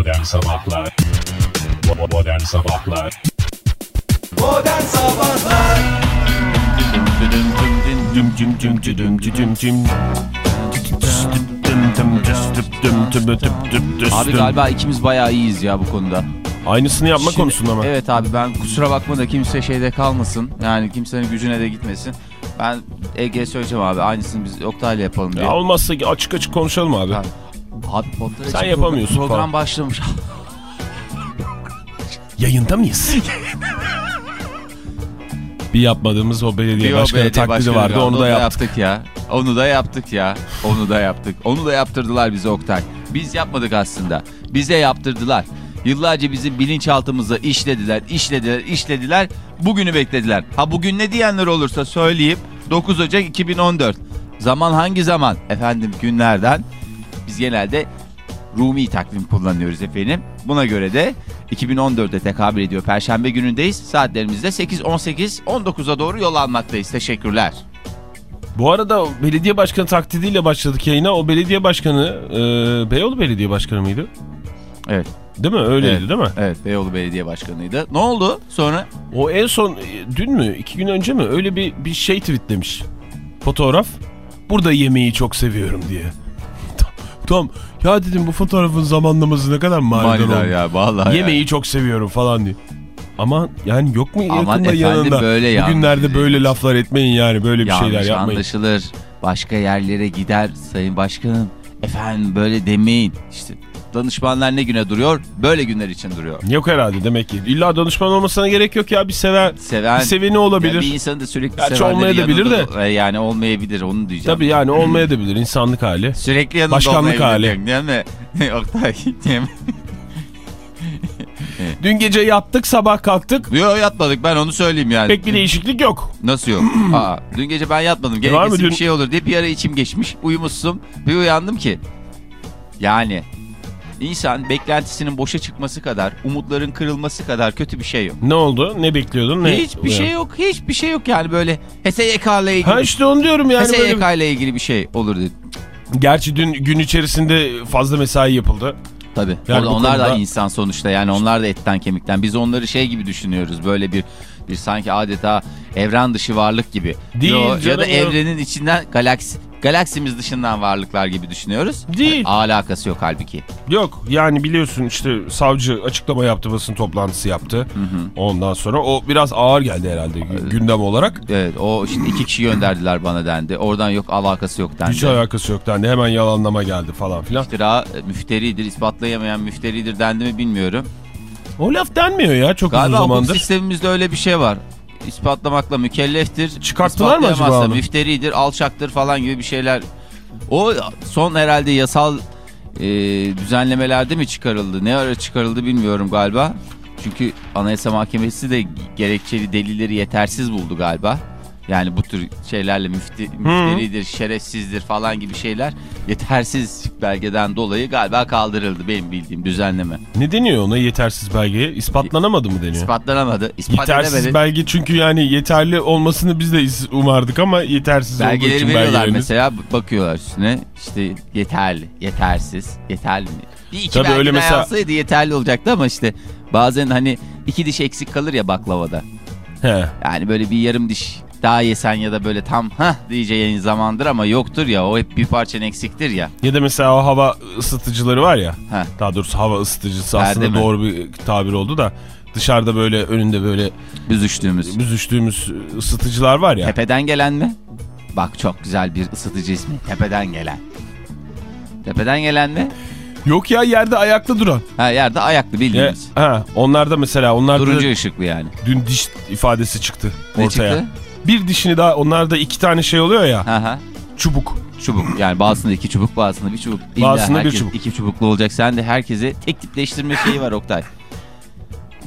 Modern Sabahlar Modern Sabahlar Modern Sabahlar Abi galiba ikimiz bayağı iyiyiz ya bu konuda. Aynısını yapma Şimdi- konusunda mı? Evet abi ben kusura bakma da kimse şeyde kalmasın. Yani kimsenin gücüne de gitmesin. Ben Ege'ye söyleyeceğim abi aynısını biz Oktay'la yapalım diye. Ya olmazsa açık açık konuşalım abi. Abi, Abi potlar Sen yapamıyorsun Program, program falan. başlamış. Yayında mıyız? bir yapmadığımız o belediye Bir o başkanı belediye taklidi başkanı vardı onu da yaptık. ya. Onu da yaptık ya. Onu da yaptık. Onu da yaptırdılar bize Oktay. Biz yapmadık aslında. Bize yaptırdılar. Yıllarca bizim bilinçaltımıza işlediler, işlediler, işlediler. Bugünü beklediler. Ha bugün ne diyenler olursa söyleyeyim. 9 Ocak 2014. Zaman hangi zaman? Efendim günlerden. Biz genelde Rumi takvim kullanıyoruz efendim. Buna göre de 2014'e tekabül ediyor. Perşembe günündeyiz. Saatlerimizde 8.18, 19'a doğru yol almaktayız. Teşekkürler. Bu arada belediye başkanı taklidiyle başladık yayına. O belediye başkanı e, Beyoğlu Belediye Başkanı mıydı? Evet. Değil mi? Öyleydi Evet. değil mi? Evet Beyoğlu Belediye Başkanı'ydı. Ne oldu sonra? O en son e, dün mü? iki gün önce mi? Öyle bir, bir şey tweetlemiş. Fotoğraf. Burada yemeği çok seviyorum diye. Tam- Tamam. Ya dedim bu fotoğrafın zamanlaması ne kadar manidar ya vallahi. Yemeği çok seviyorum falan diye. Ama yani yok mu Aman yakında yanında? böyle yani. Bugünlerde böyle laflar etmeyin yani böyle bir Yanlış şeyler yapmayın. anlaşılır. Başka yerlere gider Sayın Başkanım. Efendim böyle demeyin. İşte danışmanlar ne güne duruyor? Böyle günler için duruyor. Yok herhalde demek ki. İlla danışman olmasına gerek yok ya bir seven. Seven, Bir seveni olabilir. Ya bir insanın da sürekli Gerçi sevenleri olmayabilir yanında da- Yani olmayabilir onu diyeceğim. Tabii yani olmayabilir insanlık hali. Sürekli yanında Başkanlık olmayabilir. Değil mi? Oktay değil mi? Dün gece yattık sabah kalktık. Yok yatmadık ben onu söyleyeyim yani. Pek bir değişiklik yok. Nasıl yok? Aa, dün gece ben yatmadım. Var Gerekirse bir dün- şey olur diye bir ara içim geçmiş. Uyumuşsun. Bir uyandım ki. Yani insan beklentisinin boşa çıkması kadar, umutların kırılması kadar kötü bir şey yok. Ne oldu? Ne bekliyordun? Ne? Hiçbir şey yok. Hiçbir şey yok yani böyle HSYK ile ilgili. Ha işte onu diyorum yani. böyle- HSYK ile ilgili bir şey olur dedim. Gerçi dün gün içerisinde fazla mesai yapıldı. Tabii. Yani onlar da konuda- insan sonuçta yani onlar da etten kemikten. Biz onları şey gibi düşünüyoruz. Böyle bir bir sanki adeta evren dışı varlık gibi. Değil Yo, ya canım da ya. evrenin içinden galaksi galaksimiz dışından varlıklar gibi düşünüyoruz. Değil. Alakası yok halbuki. Yok yani biliyorsun işte savcı açıklama yaptı basın toplantısı yaptı. Ondan sonra o biraz ağır geldi herhalde gü- gündem olarak. Evet o işte iki kişi gönderdiler bana dendi. Oradan yok alakası yok dendi. Hiç alakası yok dendi. Hemen yalanlama geldi falan filan. İftira e, müfteridir, ispatlayamayan müfteridir dendi mi bilmiyorum. O laf denmiyor ya çok Galiba uzun hukuk zamandır. sistemimizde öyle bir şey var. İspatlamakla mükelleftir. Çıkarttılar mı acaba onu? Müfteridir, alçaktır falan gibi bir şeyler. O son herhalde yasal e, düzenlemelerde mi çıkarıldı? Ne ara çıkarıldı bilmiyorum galiba. Çünkü Anayasa Mahkemesi de gerekçeli delilleri yetersiz buldu galiba. Yani bu tür şeylerle müfti, müfteridir, şerefsizdir falan gibi şeyler yetersiz belgeden dolayı galiba kaldırıldı benim bildiğim düzenleme. Ne deniyor ona yetersiz belgeye? İspatlanamadı mı deniyor? İspatlanamadı. İspat Yetersiz edemedi. belge çünkü yani yeterli olmasını biz de umardık ama yetersiz olduğu Belgeleri için veriyorlar belgeleriniz. mesela bakıyorlar üstüne işte yeterli, yetersiz, yeterli mi? Bir iki Tabii belge öyle mesela- yazsaydı yeterli olacaktı ama işte bazen hani iki diş eksik kalır ya baklavada. He. Yani böyle bir yarım diş daha yesen ya da böyle tam hah diyeceğin zamandır ama yoktur ya o hep bir parçan eksiktir ya. Ya da mesela o hava ısıtıcıları var ya. Heh. Daha doğrusu hava ısıtıcısı Perde aslında mi? doğru bir tabir oldu da. Dışarıda böyle önünde böyle Büzüştüğümüz. büzüştüğümüz ısıtıcılar var ya. Tepeden gelen mi? Bak çok güzel bir ısıtıcı ismi. Tepeden gelen. Tepeden gelen mi? Yok ya yerde ayakta duran. Ha yerde ayaklı Ya, bildiğimiz. ha, onlar da mesela onlar Turuncu da ışıklı yani. dün diş ifadesi çıktı Ne ortaya. çıktı? Bir dişini daha onlarda iki tane şey oluyor ya Ha ha. çubuk. Çubuk yani bazısında iki çubuk bazısında bir çubuk. İlla Bazısında bir herkes çubuk. iki çubuklu olacak. Sen de herkese tek tipleştirme şeyi var Oktay.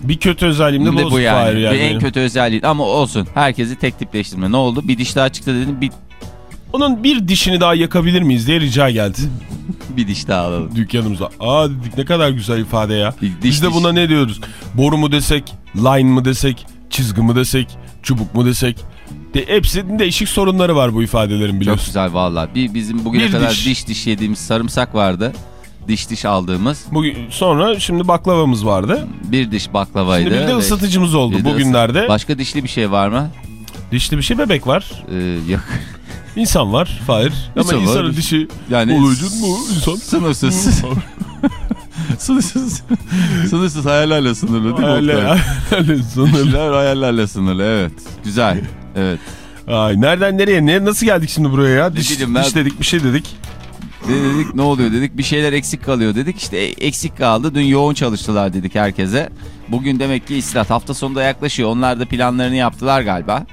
Bir kötü özelliğim de Bir de bu yani. yani. Bir en kötü özelliği ama olsun. Herkesi tek tipleştirme. Ne oldu? Bir diş daha çıktı dedim. Bir, Onun bir dişini daha yakabilir miyiz diye rica geldi bir diş daha alalım. dükkanımıza. Aa dedik ne kadar güzel ifade ya. Diş, Biz de diş. buna ne diyoruz? Boru mu desek, line mı desek, çizgi mi desek, çubuk mu desek. De, hepsinin değişik sorunları var bu ifadelerin Çok biliyorsun. güzel valla. Bir bizim bugüne Bir kadar diş. diş. diş yediğimiz sarımsak vardı. diş diş aldığımız Bugün sonra şimdi baklavamız vardı. bir diş baklavaydı. Şimdi bir de ısıtıcımız oldu bir de bugünlerde. ısıt- Başka dişli bir şey var mı? Dişli bir şey bebek var. Ee, yok. İnsan var. Fahir. Ama İnsan var. insanın dişi Yani olacak mı insan? Sınırsız. sınırsız. sınırsız hayallerle sınırlı değil mi? Öyle sınırlı. Dişler hayallerle sınırlı evet. Güzel. Evet. Ay, nereden nereye? Ne, nasıl geldik şimdi buraya ya? Diş, bileyim ben. diş dedik bir şey dedik. Ne dedik ne oluyor dedik bir şeyler eksik kalıyor dedik işte e- eksik kaldı dün yoğun çalıştılar dedik herkese. Bugün demek ki istirahat hafta sonunda yaklaşıyor onlar da planlarını yaptılar galiba.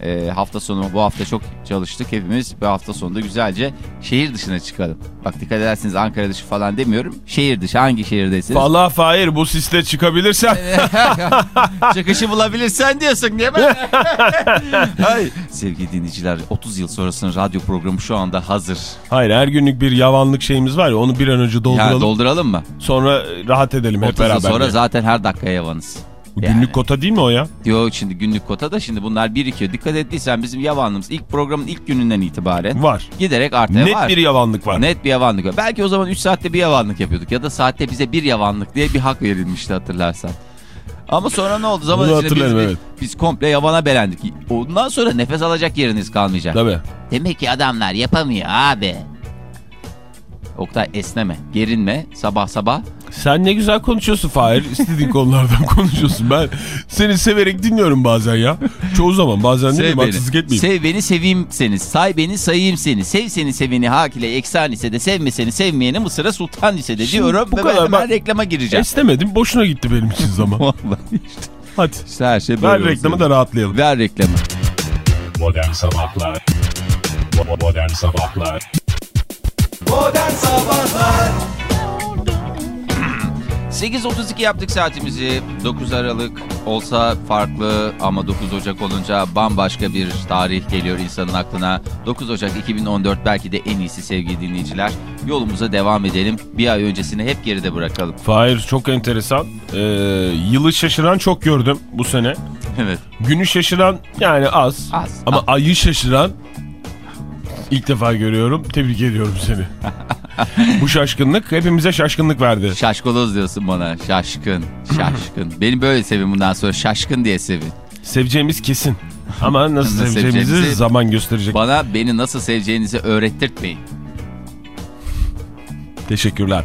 Ee, hafta sonu bu hafta çok çalıştık hepimiz bu hafta sonunda güzelce şehir dışına çıkalım. Bak dikkat ederseniz Ankara dışı falan demiyorum şehir dışı hangi şehirdeyseniz. Vallahi Fahir bu siste çıkabilirsen. Çıkışı bulabilirsen diyorsun değil mi? Hayır. Sevgili dinleyiciler 30 yıl sonrasının radyo programı şu anda hazır. Hayır her günlük bir yavanlık şeyimiz var ya onu bir an önce dolduralım. Ya dolduralım mı? sonra rahat edelim hep 30 yıl beraber. sonra diye. zaten her dakika yavanız. Bu Yani. Günlük kota değil mi o ya? Yok şimdi günlük kota da şimdi bunlar birikiyor. Dikkat ettiysen bizim yavanlığımız ilk programın ilk gününden itibaren Var. giderek artmaya Net var. bir yavanlık var. Net bir yavanlık var. Belki o zaman 3 saatte bir yavanlık yapıyorduk ya da saatte bize bir yavanlık diye bir hak verilmişti hatırlarsan. Ama sonra ne oldu? Zaman Bunu içinde biz, evet. biz komple yavana belendik. Ondan sonra nefes alacak yeriniz kalmayacak. Tabii. Demek ki adamlar yapamıyor abi. Oktay esneme, gerinme sabah sabah. Sen ne güzel konuşuyorsun Fahir. İstediğin konulardan konuşuyorsun. Ben seni severek dinliyorum bazen ya. Çoğu zaman bazen değil mi? Haksızlık etmeyeyim. Sev beni seveyim seni. Say beni sayayım seni. Sev seni seveni hak ile eksan ise de sevme seni sevmeyeni Mısır'a sultan ise de Şimdi diyorum. bu ve kadar ben hemen bak- reklama gireceğim. İstemedim. Boşuna gitti benim için zaman. Vallahi işte, Hadi. işte her şey böyle Ver olsun. reklamı da rahatlayalım. Ver reklamı. Modern Sabahlar Modern Sabahlar Modern Sabahlar 8.32 yaptık saatimizi. 9 Aralık olsa farklı ama 9 Ocak olunca bambaşka bir tarih geliyor insanın aklına. 9 Ocak 2014 belki de en iyisi sevgili dinleyiciler. Yolumuza devam edelim. Bir ay öncesini hep geride bırakalım. Fahir çok enteresan. Ee, yılı şaşıran çok gördüm bu sene. Evet. Günü şaşıran yani az. Az. Ama Az. ayı şaşıran ilk defa görüyorum. Tebrik ediyorum seni. bu şaşkınlık hepimize şaşkınlık verdi. Şaşkaloz diyorsun bana. Şaşkın. Şaşkın. Beni böyle sevin bundan sonra. Şaşkın diye sevin. Seveceğimiz kesin. Ama nasıl Nasıl seveceğimizi seveceğimizi- zaman gösterecek. Bana beni nasıl seveceğinizi öğrettirtmeyin. Teşekkürler.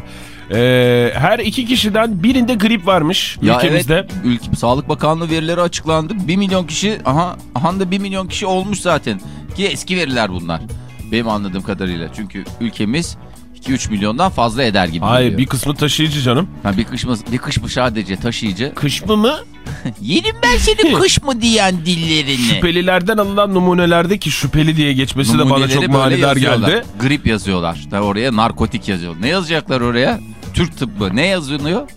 Ee, her iki kişiden birinde grip varmış Ya ülkemizde. evet, ülke, Sağlık Bakanlığı verileri açıklandı. 1 milyon kişi, aha, aha da 1 milyon kişi olmuş zaten. Ki eski veriler bunlar. Benim anladığım kadarıyla. Çünkü ülkemiz 2-3 milyondan fazla eder gibi Hayır geliyor. bir kısmı taşıyıcı canım. Ha, bir kış mı, bir kış mı sadece taşıyıcı. Kış mı mı? Yerim ben senin kış mı diyen dillerini. Şüphelilerden alınan numunelerdeki şüpheli diye geçmesi de bana çok manidar geldi. Grip yazıyorlar. Da oraya narkotik yazıyor. Ne yazacaklar oraya? Türk tıbbı. Ne yazılıyor?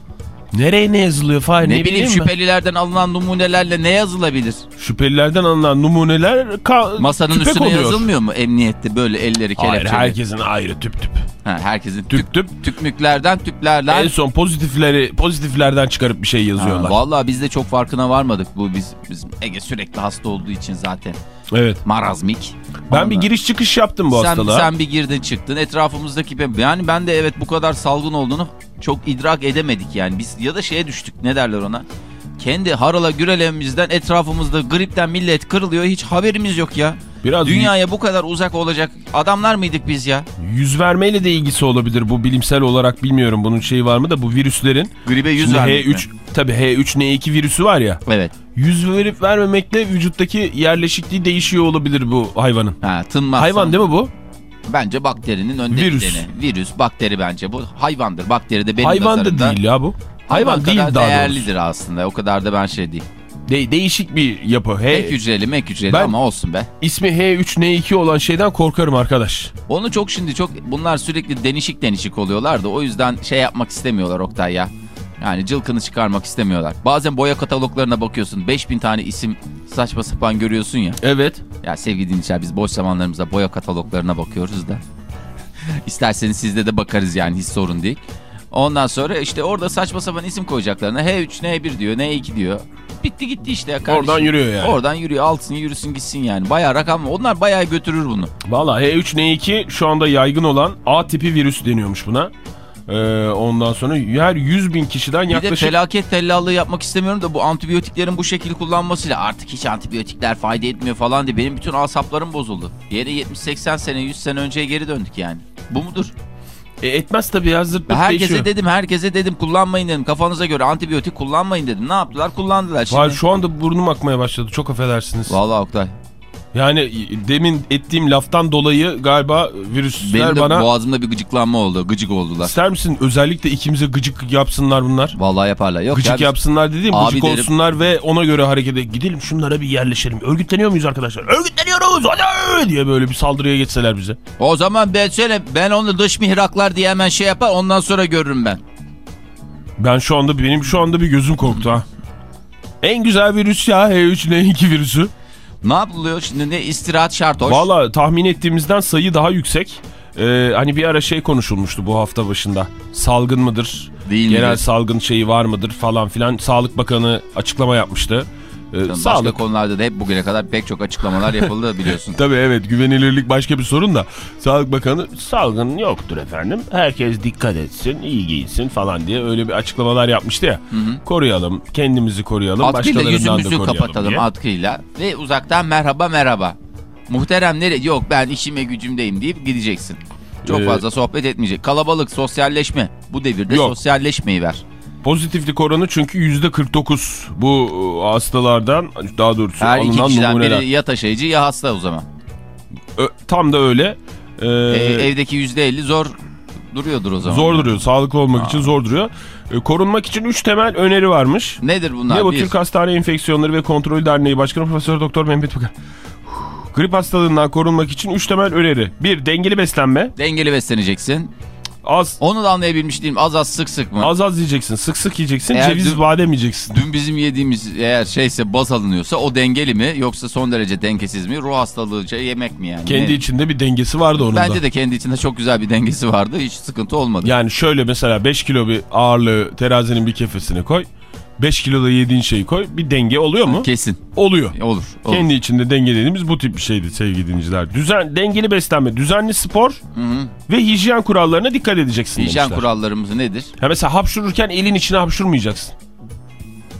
Nereye ne yazılıyor Fahir? Ne, bileyim ben? şüphelilerden alınan numunelerle ne yazılabilir? Şüphelilerden alınan numuneler Masanın üstüne oluyor. yazılmıyor mu emniyette böyle elleri Hayır kelepçeli? herkesin ayrı tüp tüp. Ha, herkesin tüp, Tüp tüp. tüpmüklerden tüplerden. En son pozitifleri pozitiflerden çıkarıp bir şey yazıyorlar. Ha, vallahi biz de çok farkına varmadık bu biz bizim Ege sürekli hasta olduğu için zaten evet. marazmik. Ben bir Ondan- giriş çıkış yaptım bu sen, hastalığa. sen bir girdin çıktın etrafımızdaki yani ben de evet bu kadar salgın olduğunu çok idrak edemedik yani biz ya da şeye düştük ne derler ona kendi harala gürelemimizden etrafımızda gripten millet kırılıyor hiç haberimiz yok ya. Biraz Dünyaya bu kadar uzak olacak adamlar mıydık biz ya? yüz vermeyle de ilgisi olabilir. Bu bilimsel olarak bilmiyorum bunun şeyi var mı da bu virüslerin. Gribe yüz vermek H3 mi? tabii H3N2 virüsü var ya. Evet. Yüz verip vermemekle vücuttaki yerleşikliği değişiyor olabilir bu hayvanın. Ha, tınmazsan- Hayvan değil mi bu? Bence bakterinin önde Virüs. gideni. Virüs, bakteri bence bu. Hayvandır. Bakteri de benim Hayvan da nazarımda değil ya bu. Hayvan, değil kadar daha değerlidir aslında. O kadar da ben şey değil. doğrusu. De- değişik bir yapı. H Mek hücreli, mek hücreli Ben- ama olsun be. ismi H3N2 olan şeyden korkarım arkadaş. Onu çok şimdi çok bunlar sürekli denişik denişik oluyorlar da o yüzden şey yapmak istemiyorlar Oktay ya. Yani cılkını çıkarmak istemiyorlar. Bazen boya kataloglarına bakıyorsun. 5000 tane isim saçma sapan görüyorsun ya. Evet. Ya sevgili dinleyiciler biz boş zamanlarımızda boya kataloglarına bakıyoruz da. İsterseniz sizde de bakarız yani hiç sorun değil. Ondan sonra işte orada saçma sapan isim koyacaklarına H3, N1 diyor, N2 diyor. Bitti gitti işte ya kardeşim. Oradan yürüyor yani. Oradan yürüyor, alsın yürüsün gitsin yani. Bayağı rakam onlar bayağı götürür bunu. Valla H3N2 şu anda yaygın olan A tipi virüs deniyormuş buna. Ee, ondan sonra her 100 bin kişiden Bir de yaklaşık... felaket tellallığı yapmak istemiyorum da bu antibiyotiklerin bu şekilde kullanmasıyla artık hiç antibiyotikler fayda etmiyor falan diye benim bütün asaplarım bozuldu. Yere 70-80 sene 100 sene önceye geri döndük yani. Bu mudur? E, etmez tabii ya zırt Herkese değişiyor. dedim herkese dedim kullanmayın dedim kafanıza göre antibiyotik kullanmayın dedim. Ne yaptılar kullandılar şimdi. Var şu anda burnum akmaya başladı çok affedersiniz. Vallahi Oktay. Yani demin ettiğim laftan dolayı galiba virüsler Benim de bana... boğazımda bir gıcıklanma oldu. Gıcık oldular. İster misin özellikle ikimize gıcık yapsınlar bunlar? Vallahi yaparlar. Yok Gıcık ya biz- yapsınlar dediğim Abi gıcık derim- olsunlar ve ona göre hareket et. Gidelim şunlara bir yerleşelim. Örgütleniyor muyuz arkadaşlar? Örgütleniyoruz hadi diye böyle bir saldırıya geçseler bize. O zaman ben söyle ben onu dış mihraklar diye hemen şey yapar ondan sonra görürüm ben. Ben şu anda benim şu anda bir gözüm korktu ha. En güzel virüs ya H3N2 virüsü. Ne yapılıyor şimdi ne istirahat şart hoş. Valla tahmin ettiğimizden sayı daha yüksek. Ee, hani bir ara şey konuşulmuştu bu hafta başında. Salgın mıdır? Değil Genel midir? salgın şeyi var mıdır falan filan. Sağlık Bakanı açıklama yapmıştı. Ee, Başka sağlık konularda da hep bugüne kadar pek çok açıklamalar yapıldı biliyorsun. Tabii evet güvenilirlik başka bir sorun da Sağlık Bakanı salgın yoktur efendim. Herkes dikkat etsin, iyi giyinsin falan diye öyle bir açıklamalar yapmıştı ya. Koruyalım, kendimizi koruyalım, Atkıyla başkalarından da koruyalım kapatalım diye. atkıyla ve uzaktan merhaba merhaba. Muhterem nereye? Yok ben işime gücümdeyim deyip gideceksin. Çok Ee, fazla sohbet etmeyecek. Kalabalık, sosyalleşme. Bu devirde Yok. sosyalleşmeyi ver. Pozitiflik oranı çünkü %49 bu e, hastalardan daha doğrusu Her iki alınan kişiden numuneler. biri ya taşıyıcı ya hasta o zaman. Ö- tam da öyle. Ee, E, evdeki %50 zor duruyordur o zaman. zor duruyor. Sağlıklı olmak için zor duruyor. Ee, korunmak için 3 temel öneri varmış. Nedir bunlar? Ne bu Bir, Türk Hastane Enfeksiyonları ve Kontrol Derneği Başkanı Profesör Doktor Mehmet Bakar. Grip hastalığından korunmak için 3 temel öneri. 1. Dengeli beslenme. Dengeli besleneceksin. Az Onu da anlayabilmiş değilim. Az az sık sık mı? az az yiyeceksin. Sık sık yiyeceksin. Eğer ceviz dün- badem yiyeceksin. Dün bizim yediğimiz eğer şeyse baz alınıyorsa o dengeli mi yoksa son derece dengesiz mi? Ruh hastalığı yemek mi yani? Kendi Ne? içinde bir dengesi vardı onun Bence da. de kendi içinde çok güzel bir dengesi vardı. Hiç sıkıntı olmadı. Yani şöyle mesela 5 kilo bir ağırlığı terazinin bir kefesine koy. 5 kilo da yediğin şeyi koy. Bir denge oluyor mu? Kesin. Oluyor. Olur. olur. Kendi içinde denge dediğimiz bu tip bir şeydi sevgili dinleyiciler. Düzen, dengeli beslenme, düzenli spor ve hijyen kurallarına dikkat edeceksin Hijyen demişler. kurallarımız nedir? Ha mesela hapşururken elin içine hapşurmayacaksın.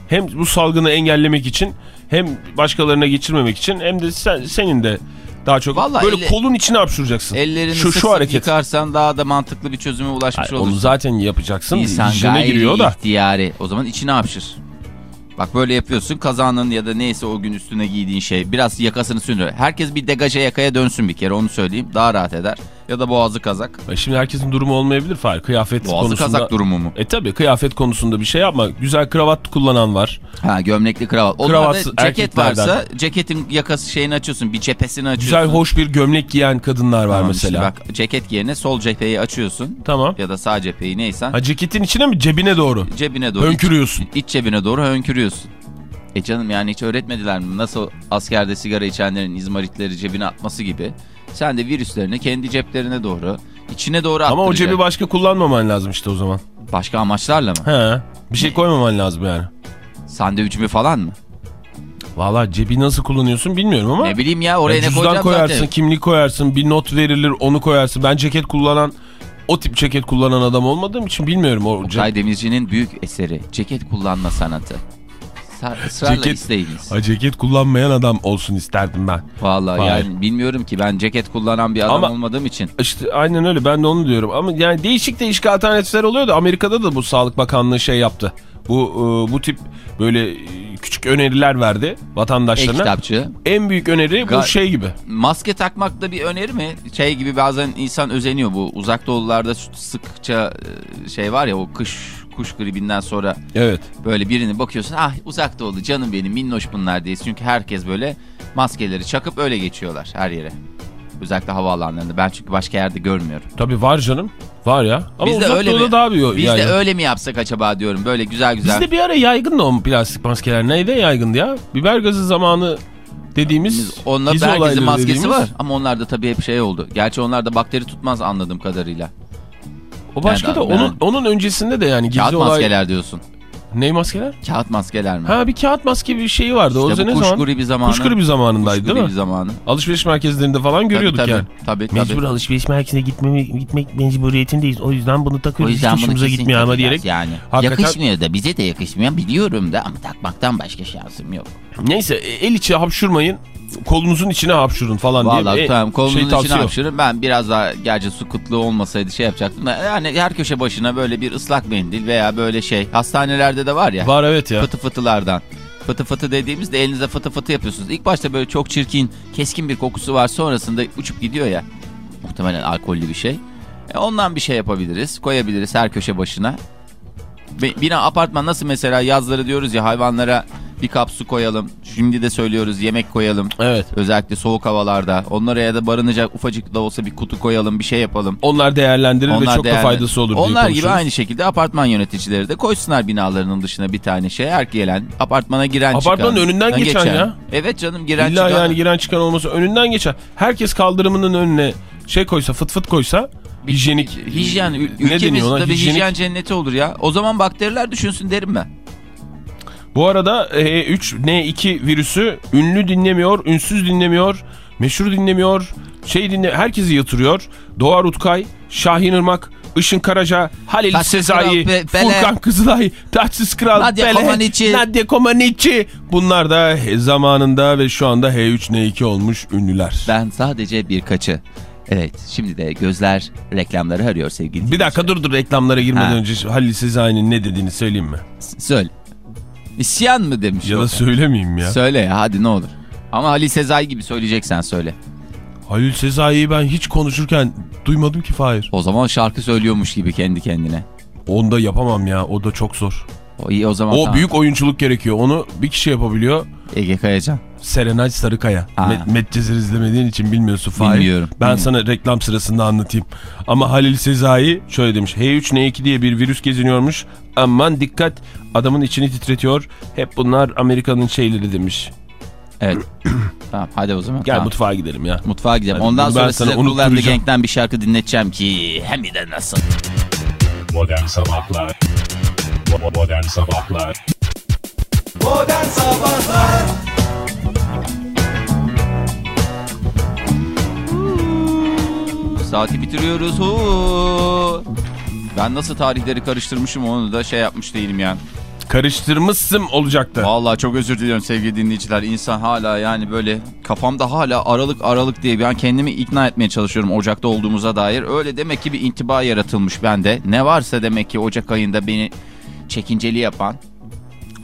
Hem bu salgını engellemek için hem başkalarına geçirmemek için hem de sen, senin de daha çok Vallahi böyle elle- kolun içine hapşuracaksın. Ellerini şu, sık şu hareket. yıkarsan daha da mantıklı bir çözüme ulaşmış Hayır, onu olursun. zaten yapacaksın. İnsan gayri giriyor da. ihtiyari. O zaman içine hapşır. Bak böyle yapıyorsun kazanın ya da neyse o gün üstüne giydiğin şey biraz yakasını sürüyor. Herkes bir degaja yakaya dönsün bir kere onu söyleyeyim. Daha rahat eder. Ya da boğazı kazak. E Şimdi herkesin durumu olmayabilir Fahir. Kıyafet Boğazı konusunda. kazak durumu mu? E tabi kıyafet konusunda bir şey yapma. Güzel kravat kullanan var. Ha gömlekli kravat. Kravatsız ceket varsa ceketin yakası şeyini açıyorsun. Bir cephesini açıyorsun. Güzel hoş bir gömlek giyen kadınlar var Tamam işte mesela. bak ceket yerine sol cepheyi açıyorsun. Tamam. Ya da sağ cepheyi neysen. Ha ceketin içine mi cebine doğru? Cebine doğru. Hönkürüyorsun. iç, iç cebine doğru hönkürüyorsun. E canım yani hiç öğretmediler mi? Nasıl askerde sigara içenlerin izmaritleri cebine atması gibi. Sen de virüslerini kendi ceplerine doğru, içine doğru Ama o attıracaksın. cebi başka kullanmaman lazım işte o zaman. Başka amaçlarla mı? He. Bir şey koymaman lazım yani. Sandviç mi falan mı? Valla cebi nasıl kullanıyorsun bilmiyorum ama. Ne bileyim ya oraya Ya ne koyacağım koyarsın, zaten. kimlik koyarsın, bir not verilir onu koyarsın. Ben ceket kullanan, o tip ceket kullanan adam olmadığım için bilmiyorum. O. Oktay Demirci'nin büyük eseri. Ceket kullanma sanatı. Israrla Ceket- isteyiniz. Ha, ceket kullanmayan adam olsun isterdim ben. Vallahi yani bilmiyorum ki ben ceket kullanan bir adam Ama- olmadığım için. İşte aynen öyle ben de onu diyorum. Ama yani değişik değişik alternatifler oluyor da Amerika'da da bu Sağlık Bakanlığı şey yaptı. Bu e, bu tip böyle küçük öneriler verdi vatandaşlarına. E-kitapçı. En büyük öneri bu Ga- şey gibi. Maske takmak da bir öneri mi? Şey gibi bazen insan özeniyor bu. Uzak doğularda sıkça e, şey var ya o kış kuş gribinden sonra Evet. böyle birini bakıyorsun. Ah uzak doğulu canım benim minnoş bunlar diye. Çünkü herkes böyle maskeleri çakıp öyle geçiyorlar her yere. Özellikle havaalanlarında. Ben çünkü başka yerde görmüyorum. Tabii var canım. Var ya. Ama Biz de öyle doğuda mi? daha bir Biz yani. de öyle mi yapsak acaba diyorum. Böyle güzel güzel. Bizde bir ara yaygındı o plastik maskeler. Neydi yaygındı ya? Biber gazı zamanı dediğimiz Biz- Onunla herkesin maskesi dediğimiz- var. Ama onlarda tabii hep şey oldu. Gerçi onlarda bakteri tutmaz anladığım kadarıyla. O başka Yani da ben- onun onun öncesinde de yani Kağıt gizli olay. maskeler diyorsun. Ney maskeler? Kağıt maskeler mi? Ha bir kağıt maske bir şeyi vardı. o İşte zaman bu ne kuş zaman? gribi zamanı. Kuş gribi zamanındaydı Kuş değil gribi mi? zamanı. Alışveriş merkezlerinde falan görüyorduk tabii, yani. Tabii tabii. Mecbur alışveriş merkezine gitmemi, gitmek mecburiyetindeyiz. O yüzden bunu O takıyoruz. yüzden Hiç bunu gitmiyor ama diyerek. Yani. Hakikaten- Yakışmıyor da bize de yakışmıyor biliyorum da ama takmaktan başka şansım yok. Neyse e, el içi hapşurmayın. Kolunuzun içine hapşurun falan diye. Vallahi bir tamam kolunun şey içine hapşırın. Ben biraz daha gerçi su kıtlığı olmasaydı şey yapacaktım da yani her köşe başına böyle bir ıslak mendil veya böyle şey hastanelerde de var ya Var evet ya. fıtı fıtılardan. Fıtı fıtı dediğimizde elinize fıtı fıtı yapıyorsunuz. İlk başta böyle çok çirkin, keskin bir kokusu var. Sonrasında uçup gidiyor ya. Muhtemelen alkollü bir şey. E ondan bir şey yapabiliriz. Koyabiliriz her köşe başına. Bina apartman nasıl mesela yazları diyoruz ya hayvanlara bir kap su koyalım. Şimdi de söylüyoruz yemek koyalım. Evet. Özellikle soğuk havalarda. Onlara ya da barınacak ufacık da olsa bir kutu koyalım bir şey yapalım. Onlar değerlendirir ve çok da değerli. faydası olur diye Onlar gibi aynı şekilde apartman yöneticileri de koysunlar binalarının dışına bir tane şey. Her gelen apartmana giren Apartmanın çıkan. önünden Ha, geçen ya. Evet canım giren İlla çıkan. yani giren çıkan olması önünden geçer. Herkes kaldırımının önüne şey koysa fıt fıt koysa hijyenik. Hijyen. Ülkemiz tabii Hijyenik. hijyen cenneti olur ya. O zaman bakteriler düşünsün derim ben. Bu arada H3N2 virüsü ünlü dinlemiyor, ünsüz dinlemiyor, meşhur dinlemiyor, şey dinle herkesi yatırıyor. Doğa Rutkay, Şahin Irmak, Işın Karaca, Halil Taçsız Sezai, Kral. Furkan Kızılay, Taçsız Kral, Nadia Bele, Comaneci. Nadia Comaneci. Bunlar da zamanında ve şu anda H3N2 olmuş ünlüler. Ben sadece birkaçı. Evet şimdi de gözler reklamları arıyor sevgili Bir dakika dur dur reklamlara girmeden Ha. önce Halil Sezai'nin ne dediğini söyleyeyim mi? dinleyiciler. Söyle. İsyan mı demiş Ya da söylemeyeyim ya. Söyle ya hadi ne olur. Ama Ali Sezai gibi söyleyeceksen söyle. Halil Sezai'yi ben hiç konuşurken duymadım ki Fahir. O zaman şarkı söylüyormuş gibi kendi kendine. Onu da yapamam ya. O da çok zor. O iyi o zaman O tamam. büyük oyunculuk gerekiyor. Onu bir kişi yapabiliyor. Ege Kayacan. Serenay Sarıkaya. Ha. Met, Medcezir izlemediğin için bilmiyorsun Fahir. Bilmiyorum. Ben Bilmiyorum. sana reklam sırasında anlatayım. Ama Halil Sezai şöyle demiş. H3N2 diye bir virüs geziniyormuş. Aman dikkat adamın içini titretiyor. Hep bunlar Amerika'nın şeyleri demiş. Evet. tamam hadi o zaman. Gel tamam. mutfağa gidelim ya. Mutfağa gidelim. Hadi Ondan sonra sana size unutturacağım. Gang'den bir şarkı dinleteceğim ki hem de nasıl. Modern Sabahlar Modern Sabahlar Modern Sabahlar Saati bitiriyoruz. Huu. Ben nasıl tarihleri karıştırmışım onu da şey yapmış değilim yani. Karıştırmışsın olacaktı. Vallahi çok özür diliyorum sevgili dinleyiciler. İnsan hala yani böyle kafamda hala aralık aralık diye ben kendimi ikna etmeye çalışıyorum Ocak'ta olduğumuza dair. Öyle demek ki bir intiba yaratılmış bende. Ne varsa demek ki Ocak ayında beni çekinceli yapan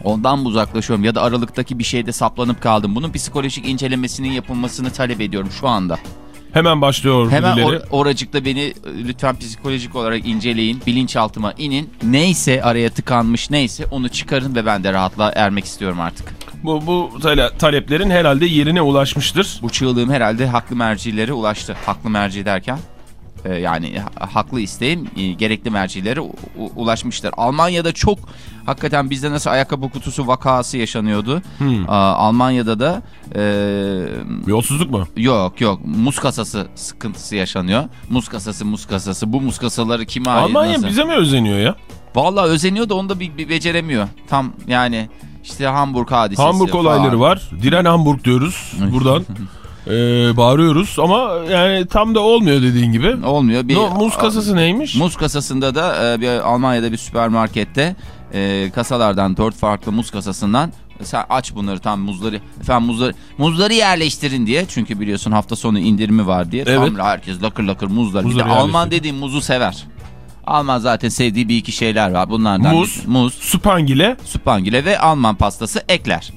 ondan mı uzaklaşıyorum ya da aralıktaki bir şeyde saplanıp kaldım. Bunun psikolojik incelemesinin yapılmasını talep ediyorum şu anda. Hemen başlıyor Hemen or- oracıkta beni e, lütfen psikolojik olarak inceleyin. Bilinçaltıma inin. Neyse araya tıkanmış neyse onu çıkarın ve ben de rahatlığa ermek istiyorum artık. Bu, bu tale- taleplerin herhalde yerine ulaşmıştır. Bu çığlığım herhalde haklı mercilere ulaştı. Haklı merci derken e, yani ha- haklı isteğim e, gerekli mercilere ulaşmıştır. Almanya'da çok hakikaten bizde nasıl ayakkabı kutusu vakası yaşanıyordu. Aa, Almanya'da da e, Yolsuzluk mu? yok yok muz kasası sıkıntısı yaşanıyor. Muz kasası muz kasası bu muz kasaları kime ait? Almanya nasıl? bize mi özeniyor ya? Vallahi özeniyor da onu da bir, bir beceremiyor. Tam yani işte Hamburg hadisesi Hamburg falan. olayları var. Diren Hamburg diyoruz buradan. Ee, bağırıyoruz ama yani tam da olmuyor dediğin gibi. Olmuyor. Bir, No, muz kasası neymiş? Muz kasasında da e, bir Almanya'da bir süpermarkette e, kasalardan dört farklı muz kasasından sen aç bunları tam muzları efendim muzları muzları yerleştirin diye çünkü biliyorsun hafta sonu indirimi var diye Evet. tam herkes lakır lakır muzlar. Muzları bir de Alman dediğim muzu sever. Alman zaten sevdiği bir iki şeyler var. Bunlardan Muz. muz, Supangile. supangile ve Alman pastası ekler.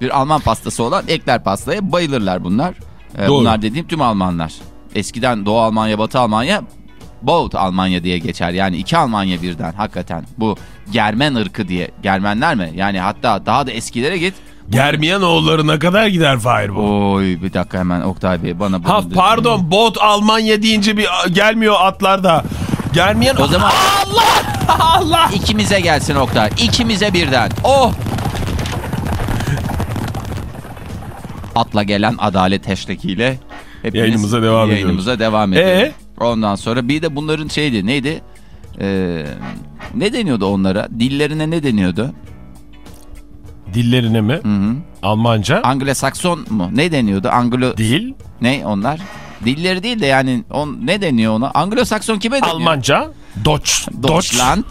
Bir Alman pastası olan ekler pastaya bayılırlar bunlar. Ee, Doğru. bunlar dediğim tüm Almanlar. Eskiden Doğu Almanya, Batı Almanya, Both Almanya diye geçer. Yani iki Almanya birden hakikaten. Bu Germen ırkı diye. Germenler mi? Yani hatta daha da eskilere git. Germiyan oğullarına kadar gider Fahir bu. Oy bir dakika hemen Oktay Bey bana. Ha pardon bot Almanya deyince bir gelmiyor atlarda. Germiyan O zaman Allah Allah. ikimize gelsin Oktay. İkimize birden. Oh! Atla gelen adalet hashtagiyle hepimiz Yayınımıza devam yayınımıza devam ediyoruz. Ee? Ondan sonra bir de bunların şeydi neydi? Ee, Ne deniyordu onlara? Dillerine ne deniyordu? Dillerine mi? Hı hı. Almanca. Anglo-Sakson mu? Ne deniyordu? Anglo... Dil. Ne onlar? Dilleri değil de yani on, ne deniyor ona? Anglo-Sakson kime deniyor? Almanca. Deutsch. Deutschland.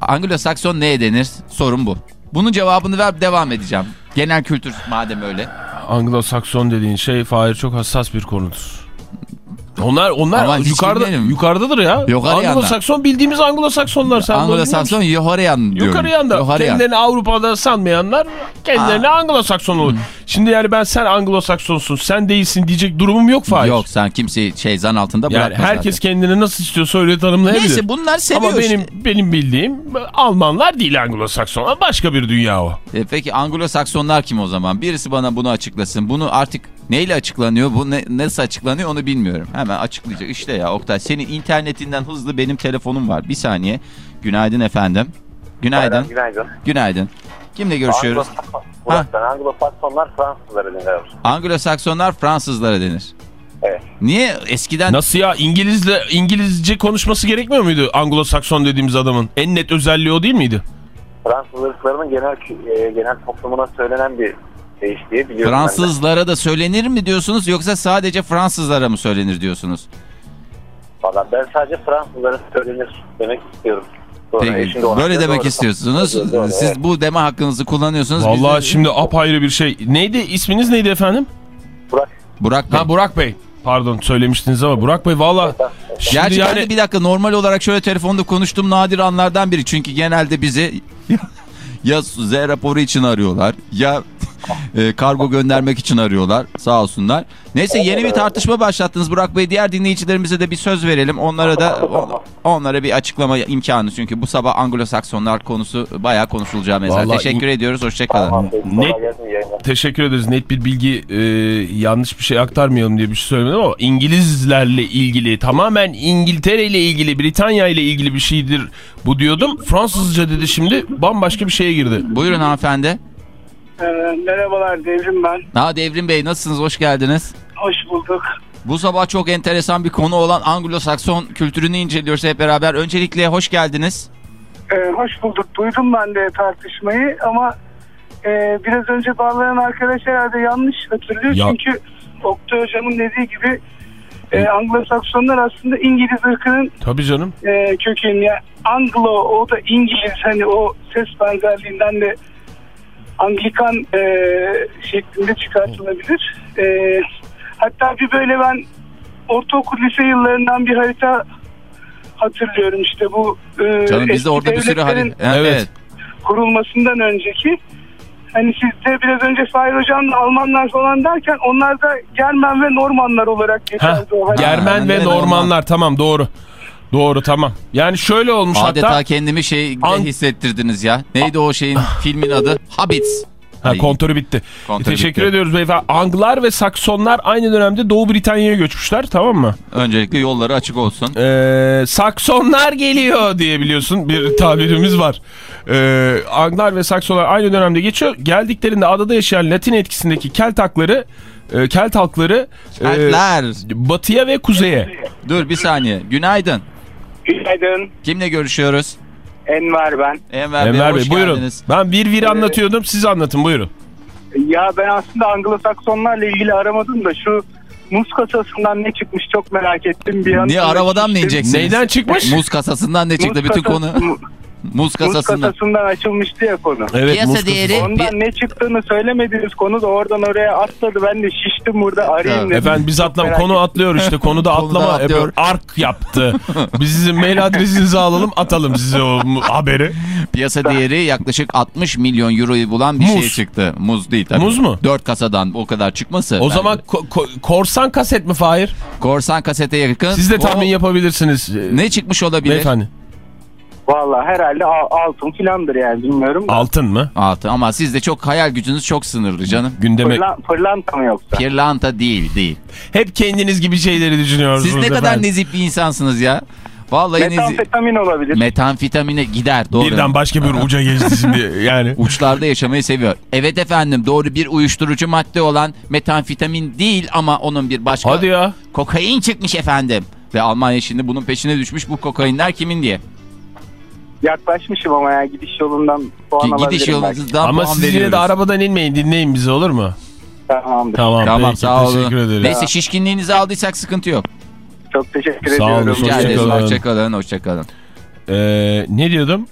Anglo-Sakson neye denir? Sorun bu. Bunun cevabını ver devam edeceğim. Genel kültür madem öyle. Anglo-Sakson dediğin şey Fahir çok hassas bir konudur. Onlar onlar Ama hiç yukarıda yukarıdadır ya. Anglo-Sakson bildiğimiz Anglo-Saksonlar sen? Anglo-Sakson yukarıyan diyorum. Yukarıyan. Kendilerini Avrupa'da sanmayanlar kendilerini Anglo-Sakson olur. Şimdi yani ben sen Anglo-Saksonsun sen değilsin diyecek durumum yok Fahir. Yok sen kimseyi şey zan altında Yani bırakma herkes zaten. kendini nasıl istiyorsa öyle tanımlayabilir. Neyse bunlar seviyor Ama benim işte. benim bildiğim Almanlar değil Anglo-Saksonlar. Başka bir dünya o. E peki Anglo-Saksonlar kim o zaman? Birisi bana bunu açıklasın. Bunu artık neyle açıklanıyor? Bu ne, nasıl açıklanıyor onu bilmiyorum. Hemen açıklayacak. İşte ya Oktay senin internetinden hızlı benim telefonum var. Bir saniye. Günaydın efendim. Günaydın. Günaydın. Günaydın. Kimle görüşüyoruz? Anglo-Saksonlar Fransızlara deniyor. Anglo-Saksonlar Fransızlara denir. Evet. Niye eskiden Nasıl ya İngilizle İngilizce konuşması gerekmiyor muydu Anglo-Sakson dediğimiz adamın? En net özelliği o değil miydi? Fransız ırklarının genel e, genel toplumuna söylenen bir deyiş diye biliyorum ben de. Fransızlara da söylenir mi diyorsunuz yoksa sadece Fransızlara mı söylenir diyorsunuz? Valla ben sadece Fransızlara söylenir demek istiyorum. Sonra Peki, ona böyle demek doğru. istiyorsunuz. Doğru, doğru, Siz evet. bu deme hakkınızı kullanıyorsunuz. Biz Vallahi de- şimdi apayrı bir şey. Neydi isminiz neydi efendim? Burak Burak Bey. Ha Burak Bey. Pardon söylemiştiniz ama Burak Bey valla Gerçi yani bir dakika normal olarak şöyle telefonda konuştuğum nadir anlardan biri. Çünkü genelde bizi ya Z raporu için arıyorlar ya e, kargo göndermek için arıyorlar sağ olsunlar. Neyse yeni bir tartışma başlattınız Burak Bey. Diğer dinleyicilerimize de bir söz verelim. Onlara da on- onlara bir açıklama imkanı. Çünkü bu sabah Anglo-Saksonlar konusu bayağı konuşulacağı mesela. Vallahi Teşekkür ediyoruz. Hoşçakalın. Tamam, Net- teşekkür ederiz. Net bir bilgi e, yanlış bir şey aktarmayalım diye bir şey söylemedim ama İngilizlerle ilgili tamamen İngiltere ile ilgili Britanya ile ilgili bir şeydir bu diyordum. Fransızca dedi şimdi bambaşka bir şeye girdi. Buyurun hanımefendi. Ee, merhabalar Devrim ben. Ha Devrim Bey nasılsınız? Hoş geldiniz. Hoş bulduk. Bu sabah çok enteresan bir konu olan Anglo-Sakson kültürünü inceliyoruz hep beraber. Öncelikle hoş geldiniz. Ee, hoş bulduk. Duydum ben de tartışmayı ama e, biraz önce bağlayan arkadaş herhalde yanlış hatırlıyor. Ya- Çünkü Oktay Hocam'ın dediği gibi e, Anglo-Saksonlar aslında İngiliz ırkının Tabii canım. e, kökeni. Yani Anglo o da İngiliz hani o ses benzerliğinden de Anglikan e, şeklinde çıkartılabilir. E, hatta bir böyle ben ortaokul lise yıllarından bir harita hatırlıyorum işte bu e, Canım biz de eski orada bir sürü. Evet. Evet. kurulmasından önceki hani siz de biraz önce Fahir Hocam'la Almanlar falan derken onlar da Germen ve Normanlar olarak geçerdi o. Germen Ha, ve Normanlar tamam doğru. Doğru tamam. Yani şöyle olmuş Adeta hatta. kendimi şey An- hissettirdiniz ya. Neydi o şeyin filmin adı? Habits. Ha, Ay, kontörü bitti. Kontörü Teşekkür bitti. ediyoruz beyefendi. Anglar ve Saksonlar aynı dönemde Doğu Britanya'ya göçmüşler tamam mı? Öncelikle yolları açık olsun. Ee, Saksonlar geliyor diye biliyorsun bir tabirimiz var. Ee, Anglar ve Saksonlar aynı dönemde geçiyor. Geldiklerinde adada yaşayan Latin etkisindeki Kelt halkları, e, Kelt halkları e, batıya ve kuzeye. Dur bir saniye. Günaydın. Günaydın. Kimle görüşüyoruz? Enver ben. Enver, Enver Bey, Bey hoş buyurun. geldiniz. Ben bir bir anlatıyordum siz anlatın buyurun. Ya ben aslında Anglo-Saksonlarla ilgili aramadım da şu muz kasasından ne çıkmış çok merak ettim. Bir an Niye arabadan mı ineceksiniz? Neyden çıkmış? Muz kasasından ne çıktı? Muz Bütün kasası- konu mu- muz Muz kasasından. kasasından açılmıştı ya konu. Evet, Piyasa muz değeri- Ondan ne çıktığını söylemediğiniz konu da oradan oraya atladı. Ben de şiştim burada arayayım Evet. dedim. Efendim biz merak konu atlıyor işte konuda Konuda atlama atlıyor. yapıyor. Ark yaptı. Biz sizin mail adresinizi alalım atalım size o haberi. Piyasa değeri yaklaşık 60 milyon euroyu bulan bir Muz. şey çıktı. Muz değil tabii. Muz mu? 4 kasadan o kadar çıkması. O bence. zaman ko- ko- korsan kaset mi Fahir? korsan kasete yakın. Siz de tahmin O- yapabilirsiniz. e, Ne çıkmış olabilir? Beyefendi. Vallahi herhalde al- altın filandır yani bilmiyorum. da. Altın mı? Altı ama sizde çok hayal gücünüz çok sınırlı canım. Gündeme. Pırlan- pırlanta mı yoksa? Pirlanta değil değil. Hep kendiniz gibi şeyleri düşünüyorsunuz. Siz ne kadar efendim. nezih bir insansınız ya. Vallahi. Metamfetamin olabilir. Metamfetamine gider doğru. Birden başka bir uca geçti şimdi yani. Uçlarda yaşamayı seviyor. Evet efendim doğru bir uyuşturucu madde olan metamfetamin değil ama onun bir başka Hadi ya. kokain çıkmış efendim. Ve Almanya şimdi bunun peşine düşmüş bu kokainler kimin diye. Yaklaşmışım ama ya gidiş yolundan puan alabilirim Gidiş belki. yolunuzdan Ama siz yine de arabadan inmeyin dinleyin bizi olur mu? Tamamdır. Tamam, Tamam peki, sağ olun. teşekkür ederiz. Neyse şişkinliğinizi aldıysak sıkıntı yok. Çok teşekkür Sağ olun, ediyorum. Rica ederiz. Hoşçakalın. Hoşçakalın. Hoşçakalın. Ee, ne diyordum?